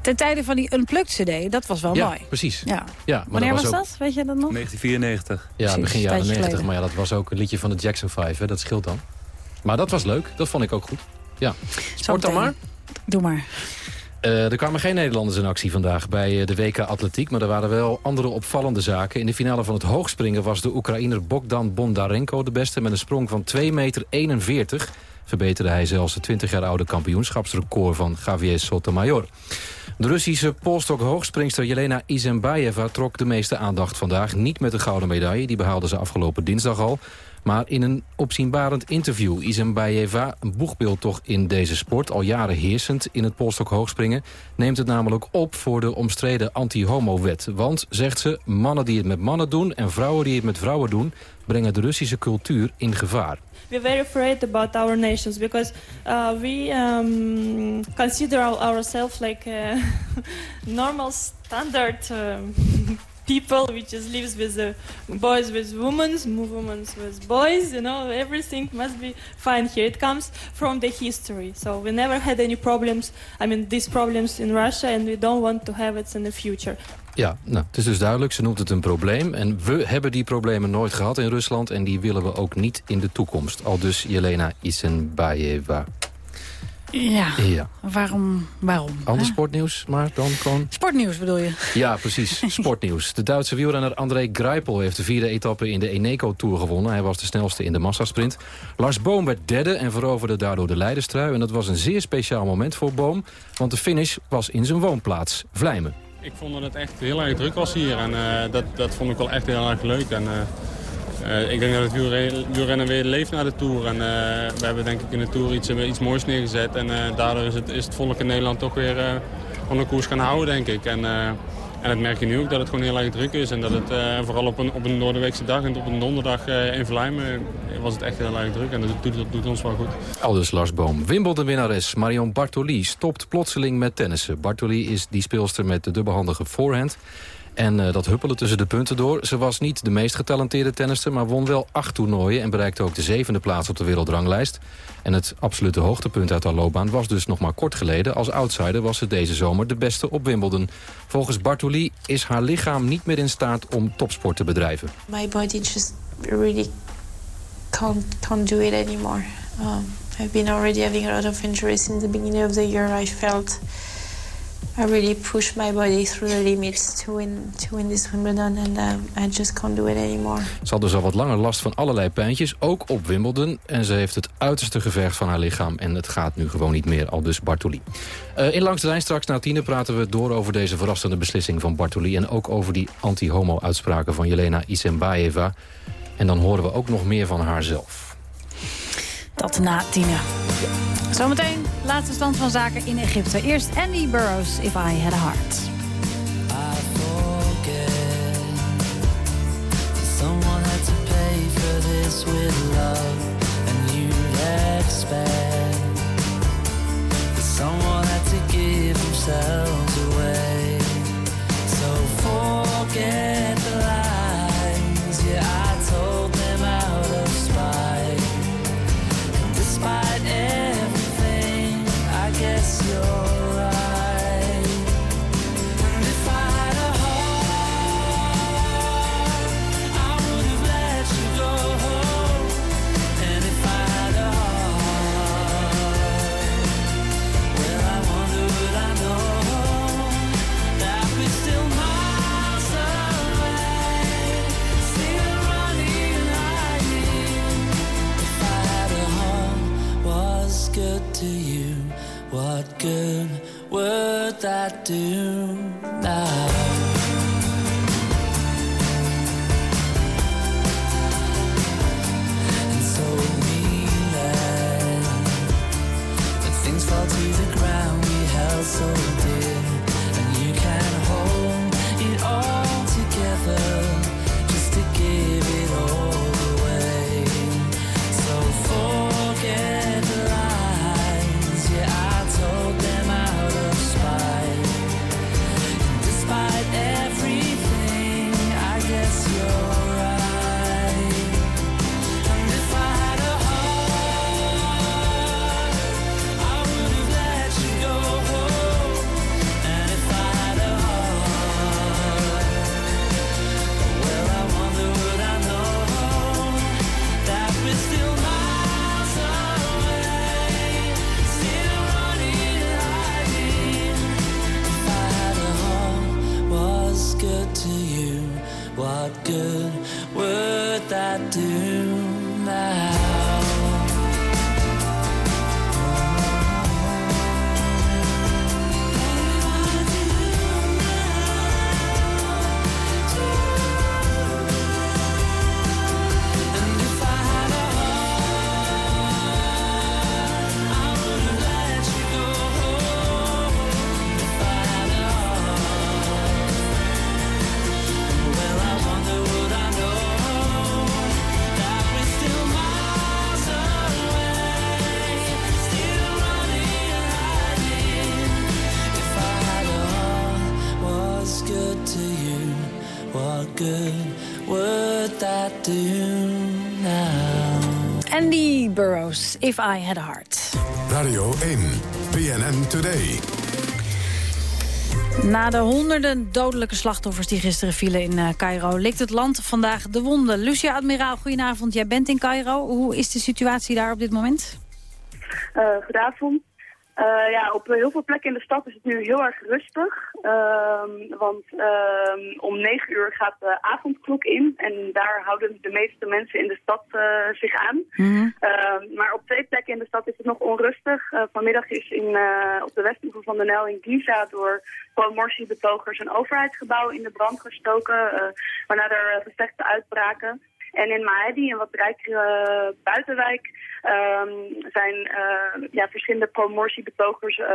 Ten tijde van die Unplugged CD, dat was wel ja, mooi. precies. Ja. Ja, maar Wanneer was, was ook- dat? Weet je dat nog? 1994. Ja, Precies, begin jaren tijdje 90. geleden. Maar ja, dat was ook een liedje van de Jackson 5. Hè, dat scheelt dan. Maar dat was leuk. Dat vond ik ook goed. Ja. Sport dan maar. Doe maar. Eh, er kwamen geen Nederlanders in actie vandaag bij eh, de WK Atletiek... maar er waren wel andere opvallende zaken. In de finale van het hoogspringen was de Oekraïner Bogdan Bondarenko de beste... met een sprong van 2,41 meter. Verbeterde hij zelfs het 20 jaar oude kampioenschapsrecord van Javier Sotomayor. De Russische polstok hoogspringster Jelena Izenbayeva trok de meeste aandacht vandaag. Niet met de gouden medaille, die behaalde ze afgelopen dinsdag al. Maar in een opzienbarend interview is een boegbeeld toch in deze sport... al jaren heersend in het polstok hoogspringen... neemt het namelijk op voor de omstreden anti-homo-wet. Want, zegt ze, mannen die het met mannen doen... en vrouwen die het met vrouwen doen... brengen de Russische cultuur in gevaar. We're very afraid about our nations because uh, we um, consider our, ourselves like a <laughs> normal standard um, people which just lives with the boys with women, women with boys, you know, everything must be fine here. It comes from the history. So we never had any problems, I mean, these problems in Russia and we don't want to have it in the future. Ja, nou, het is dus duidelijk. Ze noemt het een probleem. En we hebben die problemen nooit gehad in Rusland... en die willen we ook niet in de toekomst. Al dus Jelena Isenbayeva. Ja, ja. waarom? waarom Ander sportnieuws, maar dan gewoon... Sportnieuws bedoel je? Ja, precies. <laughs> Sportnieuws. De Duitse wielrenner André Greipel heeft de vierde etappe in de Eneco Tour gewonnen. Hij was de snelste in de massasprint. Lars Boom werd derde en veroverde daardoor de leiderstrui. En dat was een zeer speciaal moment voor Boom, want de finish was in zijn woonplaats, Vlijmen. Ik vond dat het echt heel erg druk was hier en uh, dat, dat vond ik wel echt heel erg leuk. En, uh, uh, ik denk dat het wielrennen weer leeft naar de Tour. En we hebben denk ik in de Tour iets, iets moois neergezet. En daardoor is het, is het volk in Nederland toch weer van de koers gaan houden, denk ik. En, en dat merk je nu ook, dat het gewoon heel erg druk is. En dat het vooral op een, op een Noorderweekse dag en op een donderdag in Vlijmen was het echt heel erg druk. En dat doet, doet ons wel goed. Aldus Lars Boom. Wimbledon-winnares Marion Bartoli stopt plotseling met tennissen. Bartoli is die speelster met de dubbelhandige voorhand. En uh, dat huppelen tussen de punten door. Ze was niet de meest getalenteerde tennister... maar won wel acht toernooien en bereikte ook de zevende plaats op de wereldranglijst. En het absolute hoogtepunt uit haar loopbaan was dus nog maar kort geleden. Als outsider was ze deze zomer de beste op Wimbledon. Volgens Bartoli is haar lichaam niet meer in staat om topsport te bedrijven. My body just really can't, can't do it anymore. Um, I've been already having a lot of injuries since the beginning of the year. I felt I really pushed my body through the limits to win, to win this Wimbledon and um, I just can't do it anymore. Ze had dus al wat langer last van allerlei pijntjes, ook op Wimbledon. En ze heeft het uiterste gevergd van haar lichaam en het gaat nu gewoon niet meer, al dus Bartoli. Uh, in Langs de straks na tienen praten we door over deze verrassende beslissing van Bartoli... en ook over die anti-homo-uitspraken van Jelena Isenbaeva. En dan horen we ook nog meer van haarzelf. Dat na tienen. Zometeen laatste stand van zaken in Egypte. Eerst Andy Burroughs, If I Had a Heart. Someone had to pay for this with love And you'd expect Someone had to give themselves away So forget the If I Had a Heart. Radio 1, BNN Today. Na de honderden dodelijke slachtoffers die gisteren vielen in uh, Cairo... likt het land vandaag de wonden. Lucia Admiraal, goedenavond. Jij bent in Cairo. Hoe is de situatie daar op dit moment? Uh, goedenavond. Uh, ja, op heel veel plekken in de stad is het nu heel erg rustig. Uh, want uh, om negen uur gaat de avondklok in. En daar houden de meeste mensen in de stad uh, zich aan. Mm -hmm. maar op twee plekken in de stad is het nog onrustig. Uh, vanmiddag is in, op de westoever van de Nijl in Giza door pro-Morsi-betogers een overheidsgebouw in de brand gestoken. waarna er gevechten uitbraken. En in Mahdi, een wat rijkere buitenwijk, um, zijn uh, ja, verschillende pro-Morsi-betogers uh,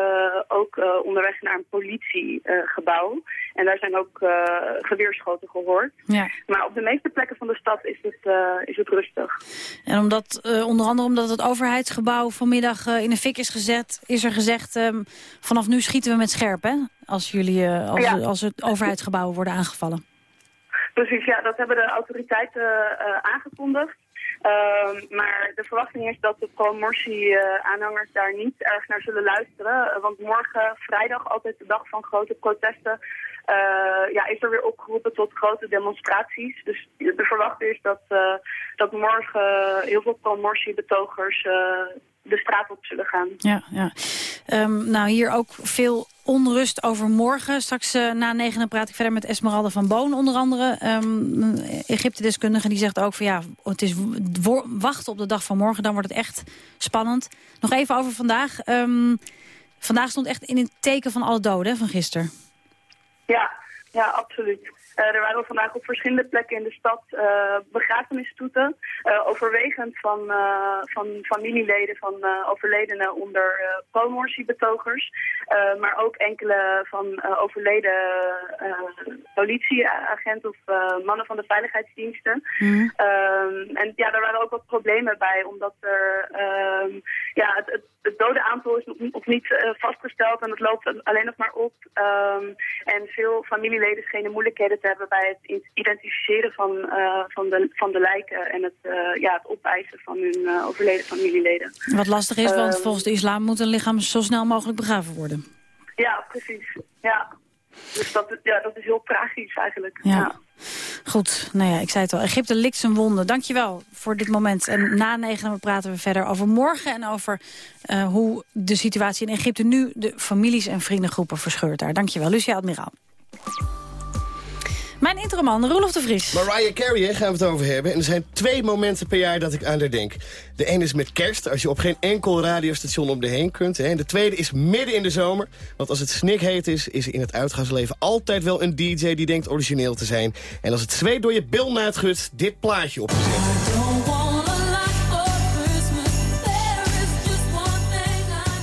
ook onderweg naar een politiegebouw. en daar zijn ook geweerschoten gehoord. Ja. Maar op de meeste plekken van de stad is het, is het rustig. En omdat, onder andere omdat het overheidsgebouw vanmiddag in de fik is gezet, is er gezegd, um, vanaf nu schieten we met scherp, hè? Als, jullie, als, ja. als het overheidsgebouwen worden aangevallen. Precies, ja, dat hebben de autoriteiten uh, aangekondigd. Uh, maar de verwachting is dat de pro-Morsi-aanhangers daar niet erg naar zullen luisteren. want morgen, vrijdag, altijd de dag van grote protesten, uh, ja, is er weer opgeroepen tot grote demonstraties. Dus de verwachting is dat, dat morgen heel veel pro-Morsi-betogers de straat op zullen gaan. Ja, ja. Um, nou, hier ook veel onrust over morgen. Straks uh, na negenen praat ik verder met Esmeralda van Boon onder andere. Um, Egypte-deskundige die zegt ook van ja, het is wachten op de dag van morgen. Dan wordt het echt spannend. Nog even over vandaag. Um, vandaag stond echt in het teken van alle doden van gisteren. Ja, ja, absoluut. Uh, er waren vandaag op verschillende plekken in de stad uh, begrafenisstoeten. Uh, overwegend van, van familieleden van overledenen onder pro-Morsi-betogers. maar ook enkele van overleden politieagenten of mannen van de veiligheidsdiensten. Mm. en ja, daar waren ook wat problemen bij, omdat er ja, het, het, het dode aantal is nog, nog niet vastgesteld en het loopt alleen nog maar op. Um, en veel familieleden schenen moeilijkheden te hebben bij het identificeren van, uh, van, de, van de lijken en het, uh, ja, het opeisen van hun overleden familieleden. Wat lastig is, want um, volgens de islam moet een lichaam zo snel mogelijk begraven worden. Ja, precies. Ja. Dus dat, ja, dat is heel tragisch eigenlijk. Ja. ja. Goed, nou ja, ik zei het al. Egypte likt zijn wonden. Dankjewel voor dit moment. En na negen praten we verder over morgen... en over uh, hoe de situatie in Egypte nu de families en vriendengroepen verscheurt daar. Dankjewel, Lucia Admiraal. Mijn introman, Roelof de Vries. Mariah Carey, gaan we het over hebben. En er zijn twee momenten per jaar dat ik aan haar denk. De ene is met kerst, als je op geen enkel radiostation om de heen kunt. Hè. En de tweede is midden in de zomer. Want als het snikheet is, is er in het uitgaansleven altijd wel een DJ die denkt origineel te zijn. En als het zweet door je bilnaad gut, dit plaatje op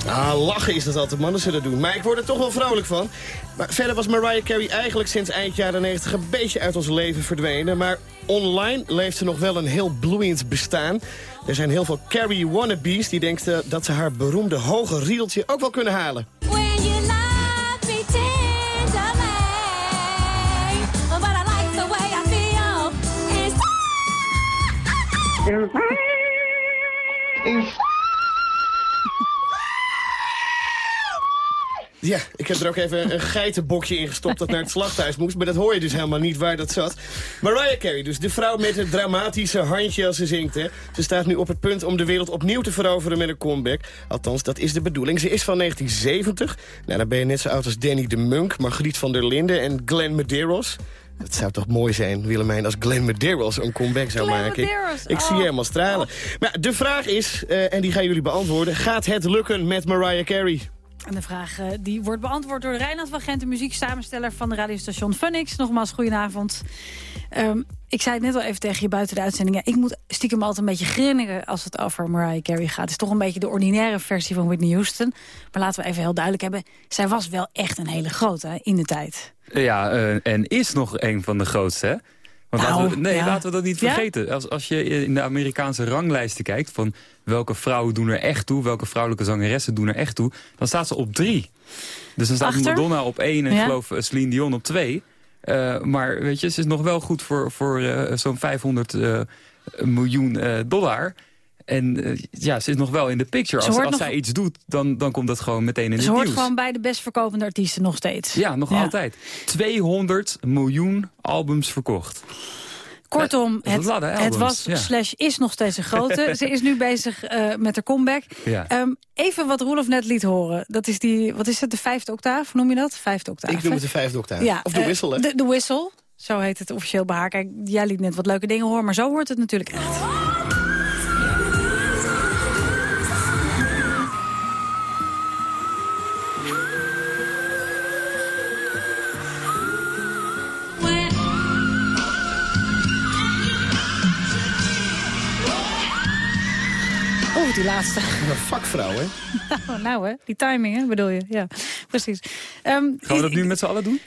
Ah, lachen is dat altijd, mannen zullen doen. Maar ik word er toch wel vrolijk van. Maar verder was Mariah Carey eigenlijk sinds eind jaren 90 een beetje uit ons leven verdwenen. Maar online leeft ze nog wel een heel bloeiend bestaan. Er zijn heel veel Carey wannabes die denken dat ze haar beroemde hoge riedeltje ook wel kunnen halen. <laughs> Ja, ik heb er ook even een geitenbokje in gestopt dat naar het slachthuis moest. Maar dat hoor je dus helemaal niet waar dat zat. Mariah Carey, dus de vrouw met het dramatische handje als ze zingt. Hè. Ze staat nu op het punt om de wereld opnieuw te veroveren met een comeback. Althans, dat is de bedoeling. Ze is van 1970. Nou, dan ben je net zo oud als Danny de Munk, Margriet van der Linden en Glenn Medeiros. Het zou toch mooi zijn, Willemijn, als Glenn Medeiros een comeback zou Glenn maken. Medeiros, ik, ik zie je helemaal stralen. Maar de vraag is, uh, en die gaan jullie beantwoorden... gaat het lukken met Mariah Carey? En de vraag uh, die wordt beantwoord door Reinhard van Gent... de muzieksamensteller van de radiostation Funix. Nogmaals, goedenavond. Um, ik zei het net al even tegen je buiten de uitzending. Ja, ik moet stiekem altijd een beetje grinniken als het over Mariah Carey gaat. Het is toch een beetje de ordinaire versie van Whitney Houston. Maar laten we even heel duidelijk hebben. Zij was wel echt een hele grote in de tijd. Ja, uh, en is nog een van de grootste? Want nou, laten we, nee, ja. laten we dat niet vergeten. Ja? Als, als je in de Amerikaanse ranglijsten kijkt... van welke vrouwen doen er echt toe... welke vrouwelijke zangeressen doen er echt toe... dan staat ze op drie. Dus dan staat Achter? Madonna op één en Ja. ik geloof eh, Celine Dion op twee. Eh, maar weet je, ze is nog wel goed voor, voor eh, zo'n 500 eh, miljoen dollar. En eh, ja, ze is nog wel in de picture. Ze Als, hoort als nog- zij iets doet, dan, dan komt dat gewoon meteen in Ze het hoort nieuws. gewoon bij de best verkopende artiesten nog steeds. Ja, nog altijd. 200 miljoen albums verkocht. Kortom, het, het albums, was ja. slash is nog steeds een grote. <laughs> Ze is nu bezig eh, met haar comeback. Ja. Ehm, even wat Roelof net liet horen. Dat is die, wat is het, de vijfde octaaf? Noem je dat? Vijfde octaaf. Ik noem het de vijfde octaaf. Ja, of de eh, whistle, hè? De, de whistle. Zo heet het officieel bij haar. Kijk, jij liet net wat leuke dingen horen, maar zo hoort het natuurlijk echt. Laatste. <laughs> Een vakvrouw, hè? Nou, nou hè, die timing hè, bedoel je. Ja, precies. Ehm, Gaan we dat nu met z'n allen doen?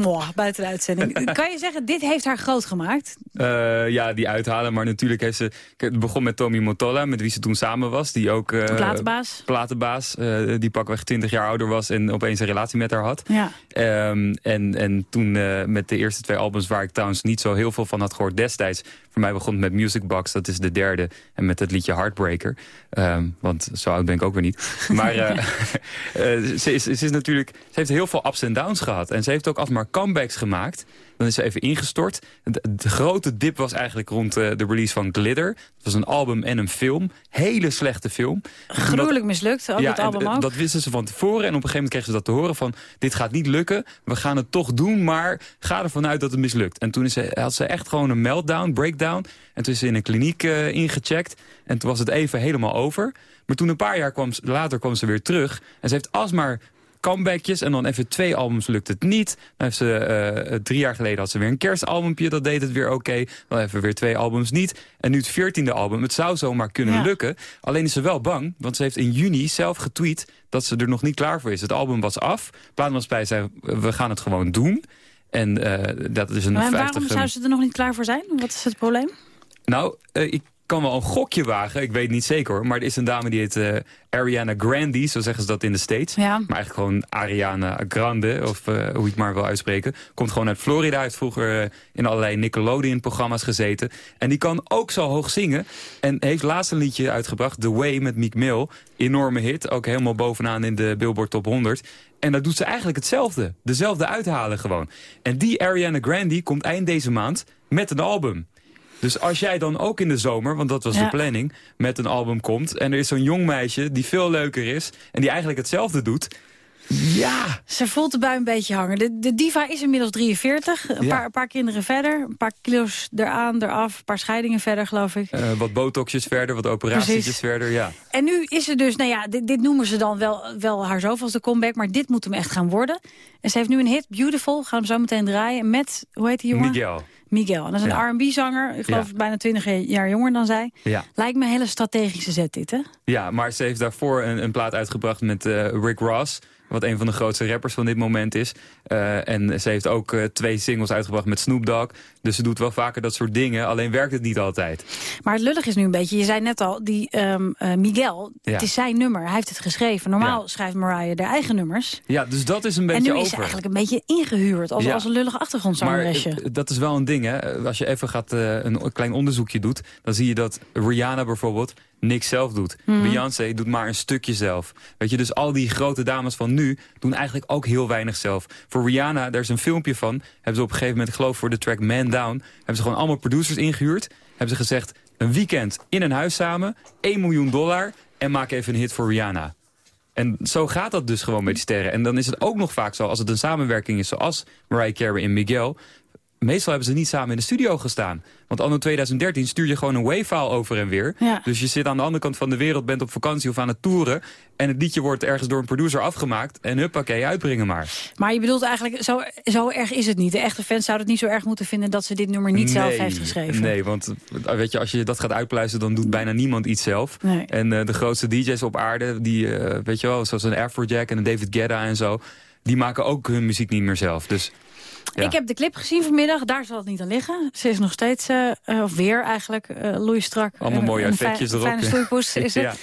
Mwah, buiten de uitzending. <laughs> kan je zeggen, dit heeft haar groot gemaakt? Eh, ja, die uithalen. Maar natuurlijk heeft ze... Het begon met Tommy Motola, met wie ze toen samen was. Die ook... eh, Platenbaas. Platenbaas. eh, die pakweg 20 jaar ouder was en opeens een relatie met haar had. Ja. Ehm, en, en toen met de eerste twee albums waar ik trouwens niet zo heel veel van had gehoord destijds. Voor mij begon het met Music Box, dat is de derde. En met het liedje Heartbreaker. Ehm, want zo oud ben ik ook weer niet. <laughs> Maar eh, <laughs> eh, ze, is, ze is natuurlijk, ze heeft heel veel ups en downs gehad. En ze heeft ook alsmaar comebacks gemaakt. Dan is ze even ingestort. De, de grote dip was eigenlijk rond eh, de release van Glitter. Dat was een album en een film. Hele slechte film. Gruwelijk mislukt, ook het en, album eh, ook. Dat wisten ze van tevoren. En op een gegeven moment kregen ze dat te horen van... dit gaat niet lukken, we gaan het toch doen... maar ga ervan uit dat het mislukt. En toen is ze, had ze echt gewoon een meltdown, breakdown. En toen is ze in een kliniek eh, ingecheckt. En toen was het even helemaal over. Maar toen een paar jaar kwam, later kwam ze weer terug. En ze heeft alsmaar comebackjes en dan even twee albums lukt het niet. Dan heeft ze eh, drie jaar geleden had ze weer een kerstalbumpje, dat deed het weer oké. Dan even weer twee albums niet. En nu het veertiende album, het zou zomaar kunnen Ja. lukken. Alleen is ze wel bang, want ze heeft in juni zelf getweet dat ze er nog niet klaar voor is. Het album was af, platenmaatschappij zei we gaan het gewoon doen. En eh, dat is een Maar 50... waarom zou ze er nog niet klaar voor zijn? Wat is het probleem? Nou, eh, ik kan wel een gokje wagen. Ik weet niet zeker hoor. Maar er is een dame die heet eh, Ariana Grande. Zo zeggen ze dat in de States. Ja. Maar eigenlijk gewoon Ariana Grande. Of eh, hoe je het maar wil uitspreken. Komt gewoon uit Florida. Heeft vroeger eh, in allerlei Nickelodeon-programma's gezeten. En die kan ook zo hoog zingen. En heeft laatst een liedje uitgebracht. The Way met Meek Mill. Enorme hit. Ook helemaal bovenaan in de Billboard Top 100. En dat doet ze eigenlijk hetzelfde. Dezelfde uithalen gewoon. En die Ariana Grande komt eind deze maand met een album. Dus als jij dan ook in de zomer, want dat was Ja. de planning, met een album komt... en er is zo'n jong meisje die veel leuker is en die eigenlijk hetzelfde doet... Ja! Ze voelt de bui een beetje hangen. De, de diva is inmiddels 43. Een, Ja. paar, een paar kinderen verder. Een paar kilo's eraan, eraf. Een paar scheidingen verder, geloof ik. eh, wat botoxjes verder, wat Precies. verder, ja. En nu is ze dus, nou ja, dit, dit noemen ze dan wel, wel haar zoveelste de comeback. Maar dit moet hem echt gaan worden. En ze heeft nu een hit, Beautiful. Gaan we zo meteen draaien. Met, hoe heet die jongen? Miguel. Miguel. En dat is een Ja. R&B-zanger. Ik geloof Ja. bijna 20 jaar jonger dan zij. Ja. Lijkt me een hele strategische zet dit, hè? Ja, maar ze heeft daarvoor een, een plaat uitgebracht met eh, Rick Ross. Wat een van de grootste rappers van dit moment is. Eh, en ze heeft ook eh, twee singles uitgebracht met Snoop Dogg. Dus ze doet wel vaker dat soort dingen. Alleen werkt het niet altijd. Maar het lullig is nu een beetje, je zei net al, die ehm, eh, Miguel, Ja. het is zijn nummer. Hij heeft het geschreven. Normaal schrijft Mariah de eigen nummers. Ja, dus dat is een En beetje nu is over. ze eigenlijk een beetje ingehuurd als, Ja. als een lullig achtergrondzangeresje. dat is wel een ding, hè. Als je even gaat, een klein onderzoekje doet... dan zie je dat Rihanna bijvoorbeeld niks zelf doet. Mhm. Beyoncé doet maar een stukje zelf. Weet je, dus al die grote dames van nu... doen eigenlijk ook heel weinig zelf. Voor Rihanna, daar is een filmpje van... hebben ze op een gegeven moment, geloof voor de track Man Down... hebben ze gewoon allemaal producers ingehuurd. Hebben ze gezegd, een weekend in een huis samen... 1 miljoen dollar en maak even een hit voor Rihanna. En zo gaat dat dus gewoon met die sterren. En dan is het ook nog vaak zo, als het een samenwerking is... zoals Mariah Carey en Miguel... meestal hebben ze niet samen in de studio gestaan. Want anno 2013 stuur je gewoon een wave-file over en weer. Ja. Dus je zit aan de andere kant van de wereld, bent op vakantie of aan het toeren... en het liedje wordt ergens door een producer afgemaakt... en huppakee, uitbrengen maar. Maar je bedoelt eigenlijk, zo, zo erg is het niet. De echte fans zouden het niet zo erg moeten vinden dat ze dit nummer niet zelf heeft geschreven. Nee, want weet je, als je dat gaat uitpluizen... dan doet bijna niemand iets zelf. Nee. En eh, de grootste DJ's op aarde, die, eh, weet je wel, zoals een Afrojack en een David Guetta en zo... die maken ook hun muziek niet meer zelf. Dus Ik heb de clip gezien vanmiddag, daar zal het niet aan liggen. Ze is nog steeds, uh, of weer eigenlijk, uh, Louis strak. Allemaal mooie effectjes erop. Fijne stoeipoes <laughs> is het.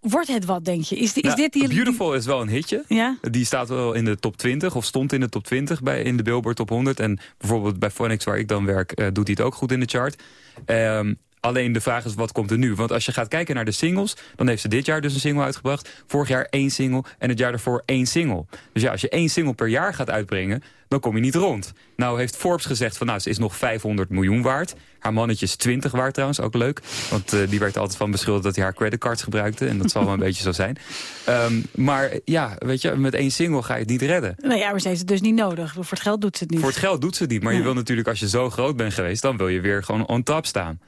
wordt het wat, denk je? Is, is nou, dit die... Beautiful is wel een hitje. Ja? Die staat wel in de top 20, of stond in de top 20 bij, in de Billboard Top 100. En bijvoorbeeld bij Phonics, waar ik dan werk, doet hij het ook goed in de chart. Um, Alleen de vraag is, wat komt er nu? Want als je gaat kijken naar de singles... dan heeft ze dit jaar dus een single uitgebracht. Vorig jaar één single en het jaar daarvoor één single. Dus ja, als je één single per jaar gaat uitbrengen... dan kom je niet rond. Nou heeft Forbes gezegd van nou, ze is nog 500 miljoen waard. Haar mannetje is 20 waard trouwens, ook leuk. Want uh, die werd altijd van beschuldigd dat hij haar creditcards gebruikte. En dat zal wel een <laughs> beetje zo zijn. Um, maar ja, weet je, met één single ga je het niet redden. Nou ja, maar ze heeft het dus niet nodig. Voor het geld doet ze het niet. Voor het geld doet ze het niet. Maar nee. je wil natuurlijk, als je zo groot bent geweest... dan wil je weer gewoon on top staan.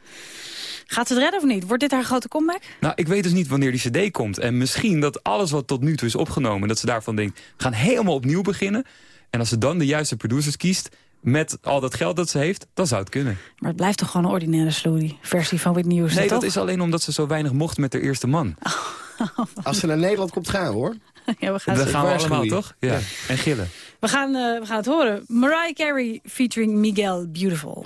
Gaat ze het redden of niet? Wordt dit haar grote comeback? Nou, ik weet dus niet wanneer die cd komt. En misschien dat alles wat tot nu toe is opgenomen... dat ze daarvan denkt, we gaan helemaal opnieuw beginnen. En als ze dan de juiste producers kiest met al dat geld dat ze heeft, dan zou het kunnen. Maar het blijft toch gewoon een ordinaire Sloody versie van Whitney Houston, Nee, dat toch? is alleen omdat ze zo weinig mocht met haar eerste man. <laughs> Als ze naar Nederland komt gaan, hoor. <laughs> Ja, we gaan, Dan gaan we allemaal, toch? Ja. ja. En gillen. We gaan, uh, we gaan het horen. Mariah Carey featuring Miguel Beautiful.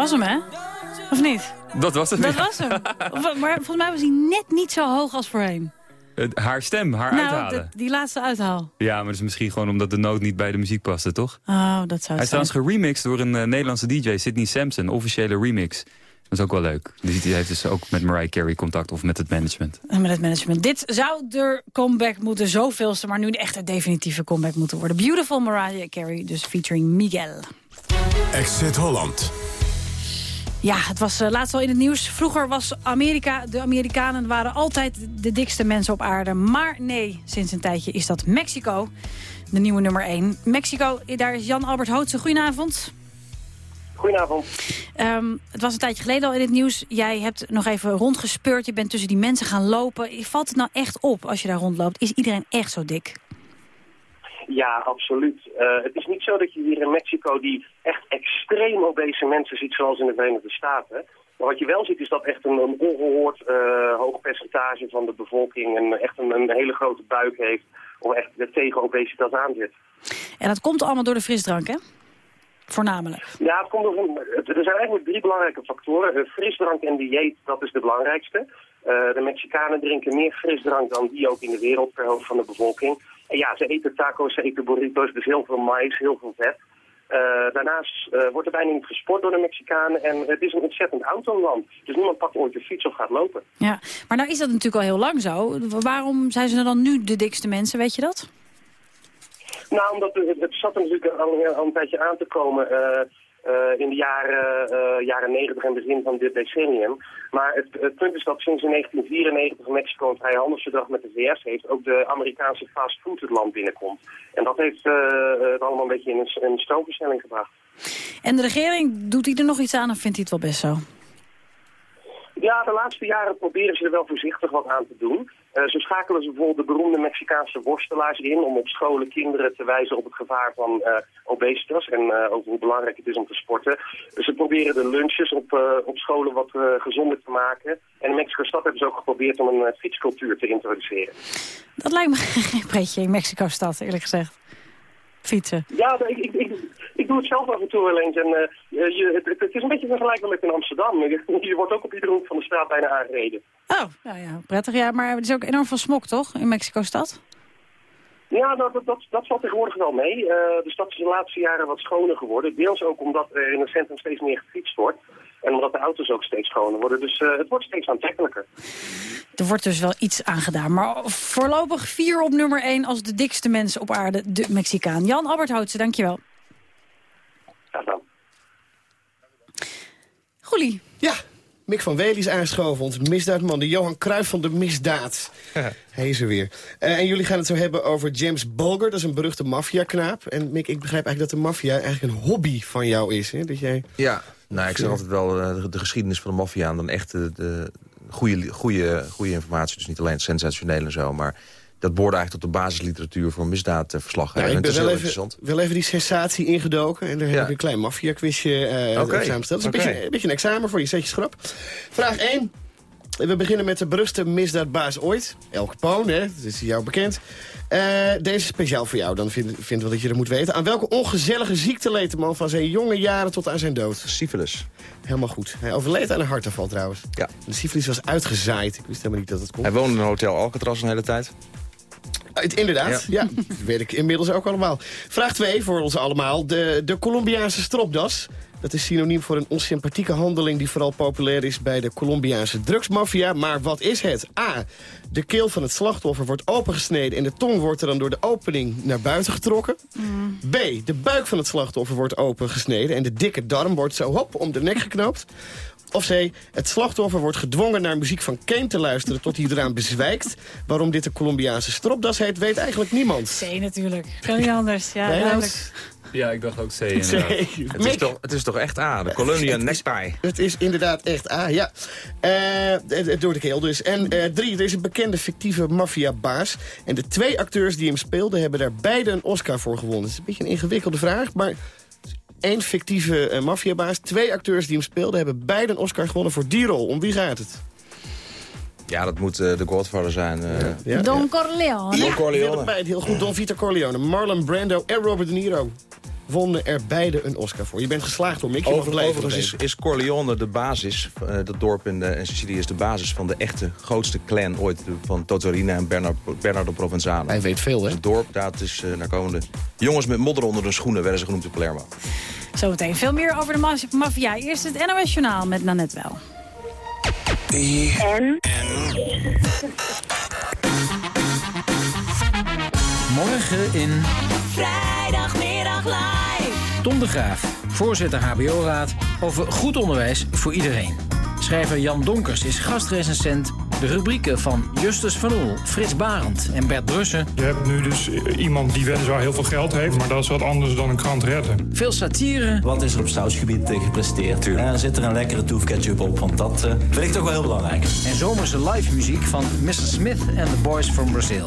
Was hem, hè? Of niet? Dat was hem, Dat ja. was hem. <laughs> Maar volgens mij was hij net niet zo hoog als voorheen. Haar stem, haar nou, uithalen. de- die laatste uithaal. Ja, maar dat is misschien gewoon omdat de noot niet bij de muziek paste, toch? Oh, dat zou Hij is trouwens geremixed door een eh, Nederlandse DJ, Sydney Sampson. Officiële remix. Dat is ook wel leuk. Dus die heeft dus ook met Mariah Carey contact of met het management. En met het management. Dit zou de comeback moeten, zoveelste, maar nu echt een definitieve comeback moeten worden. Beautiful Mariah Carey, dus featuring Miguel. Exit Holland. Ja, het was eh, laatst al in het nieuws. Vroeger was Amerika, de Amerikanen waren altijd de dikste mensen op aarde. Maar nee, sinds een tijdje is dat Mexico, de nieuwe nummer 1. Mexico, daar is Jan-Albert Hootse. Goedenavond. Goedenavond. Ehm, het was een tijdje geleden al in het nieuws. Jij hebt nog even rondgespeurd. Je bent tussen die mensen gaan lopen. Valt het nou echt op als je daar rondloopt? Is iedereen echt zo dik? Ja, absoluut. Uh, het is niet zo dat je hier in Mexico die echt extreem obese mensen ziet zoals in de Verenigde Staten. Maar wat je wel ziet is dat echt een, een ongehoord uh, hoog percentage van de bevolking een, echt een, een, hele grote buik heeft om echt tegen obesitas aan zit. En dat komt allemaal door de frisdrank, hè? Voornamelijk. Ja, het komt door, er zijn eigenlijk drie belangrijke factoren. Uh, frisdrank en dieet, dat is de belangrijkste. Uh, de Mexicanen drinken meer frisdrank dan die ook in de wereld per hoofd van de bevolking. En ja, ze eten taco's, ze eten burritos, dus heel veel mais, heel veel vet. Uh, daarnaast uh, wordt er bijna niet gesport door de Mexicanen en het is een ontzettend autoland. Dus niemand pakt ooit de fiets of gaat lopen. Ja, maar nou is dat natuurlijk al heel lang zo. Waarom zijn ze dan nu de dikste mensen, weet je dat? Nou, omdat het, het zat er natuurlijk al, al, een tijdje aan te komen... Uh, uh, in de jaren, jaren 90 en begin van dit decennium. Maar het, het, punt is dat sinds in 1994 Mexico een vrijhandelsverdrag met de VS heeft, ook de Amerikaanse fastfood het land binnenkomt. En dat heeft uh, het allemaal een beetje in een, een stroomversnelling gebracht. En de regering, doet hij er nog iets aan of vindt hij het wel best zo? Ja, de laatste jaren proberen ze er wel voorzichtig wat aan te doen. Uh, zo schakelen ze bijvoorbeeld de beroemde Mexicaanse worstelaars in... om op scholen kinderen te wijzen op het gevaar van uh, obesitas... en uh, over hoe belangrijk het is om te sporten. Dus ze proberen de lunches op, op scholen wat gezonder te maken. En in Mexico-stad hebben ze ook geprobeerd om een fietscultuur te introduceren. Dat lijkt me <laughs> geen pretje in Mexico-stad, eerlijk gezegd. Fietsen. Ja, ik, ik, ik, ik doe het zelf af en toe wel eens. En, je, het, het, is een beetje vergelijkbaar met in Amsterdam. Je, <laughs> je, wordt ook op iedere hoek van de straat bijna aangereden. Oh, nou ja, prettig. Ja, maar het is ook enorm veel smok, toch, in Mexico-stad? Ja, dat, dat, dat, dat valt tegenwoordig wel mee. Uh, de stad is de laatste jaren wat schoner geworden. Deels ook omdat er in het centrum steeds meer gefietst wordt. En omdat de auto's ook steeds schoner worden. Dus uh, het wordt steeds aantrekkelijker. Er wordt dus wel iets aan gedaan. Maar voorlopig vier op nummer één als de dikste mensen op aarde, de Mexicaan. Jan Albert Houtse, dankjewel. Graag gedaan. Goelie. Ja, Mick van Wely is aangeschoven, onze misdaadman. De Johan Cruijff van de misdaad. Hij is er weer. Uh, en jullie gaan het zo hebben over James Bulger. Dat is een beruchte maffiaknaap. En Mick, ik begrijp eigenlijk dat de maffia eigenlijk een hobby van jou is. Hè? Dat jij... Ja, nou, ik zeg altijd wel uh, de, de, geschiedenis van de maffia... en dan echt de, de goede, goede, goede informatie. Dus niet alleen het sensationeel en zo, maar dat behoorde eigenlijk tot de basisliteratuur voor misdaadverslag. Ja, ik ben wel even, wel even die sensatie ingedoken. En daar heb ik een klein maffia-quizje uh, okay. Dat is okay. een, beetje, een beetje een examen voor je, zet je schrap. Vraag 1. We beginnen met de beruchte misdaadbaas ooit. El Capone, hè? dat is jou bekend. Uh, deze is speciaal voor jou, dan vinden vind we dat je dat moet weten. Aan welke ongezellige ziekte leed de man van zijn jonge jaren tot aan zijn dood? Syphilis. Helemaal goed. Hij overleed aan een hartaanval trouwens. Ja. De syphilis was uitgezaaid. Ik wist helemaal niet dat het kon. Hij woonde in een hotel Alcatraz een hele tijd. Inderdaad, ja. ja. dat weet ik inmiddels ook allemaal. Vraag 2 voor ons allemaal. De, de Colombiaanse stropdas. Dat is synoniem voor een onsympathieke handeling... die vooral populair is bij de Colombiaanse drugsmafia. Maar wat is het? A. De keel van het slachtoffer wordt opengesneden... en de tong wordt er dan door de opening naar buiten getrokken. Mm. B. De buik van het slachtoffer wordt opengesneden... en de dikke darm wordt zo hop om de nek geknoopt. Of C. Het slachtoffer wordt gedwongen naar muziek van Kane te luisteren... tot hij eraan bezwijkt. Waarom dit de Colombiaanse stropdas heet, weet eigenlijk niemand. C natuurlijk. Kan niet anders. Ja, duidelijk. Ja, ik dacht ook C. C. <laughs> Het, is toch, het is toch echt A, de Colonia Necktie. Het is inderdaad echt A, ja. Uh, door de keel dus. En uh, drie, er is een bekende fictieve maffiabaas. En de twee acteurs die hem speelden hebben daar beide een Oscar voor gewonnen. Het is een beetje een ingewikkelde vraag, maar... Eén fictieve uh, maffiabaas, twee acteurs die hem speelden... hebben beide een Oscar gewonnen voor die rol. Om wie gaat het? Ja, dat moet uh, de Godfather zijn. Uh, ja, Don Corleone. Don Corleone. Ja, heel goed. Don Vito Corleone. Marlon Brando en Robert De Niro wonnen er beide een Oscar voor. Je bent geslaagd door Mick. Je Over, overigens is, is, Corleone de basis, uh, dat dorp in, in, Sicilië is de basis van de echte grootste clan ooit. Van Totorina en Bernard, Bernardo Provenzano. Hij weet veel, hè? Het dorp, dat is uh, daar komen de jongens met modder onder de schoenen, werden ze genoemd in Palermo. Zometeen veel meer over de maffia. Eerst het NOS Journaal met Nanette Wel. En? Morgen in... Vrijdagmiddag live. Tom de Graaf. voorzitter HBO-raad, over goed onderwijs voor iedereen. Schrijver Jan Donkers is gastrecensent. De rubrieken van Justus van Oel, Frits Barend en Bert Brussen. Je hebt nu dus iemand die weliswaar heel veel geld heeft... maar dat is wat anders dan een krant redden. Veel satire. Wat is er op sausgebied uh, gepresteerd? En zit er een lekkere toefketchup op, want dat uh, vind ik toch wel heel belangrijk. En zomerse live muziek van Mr. Smith en The Boys from Brazil.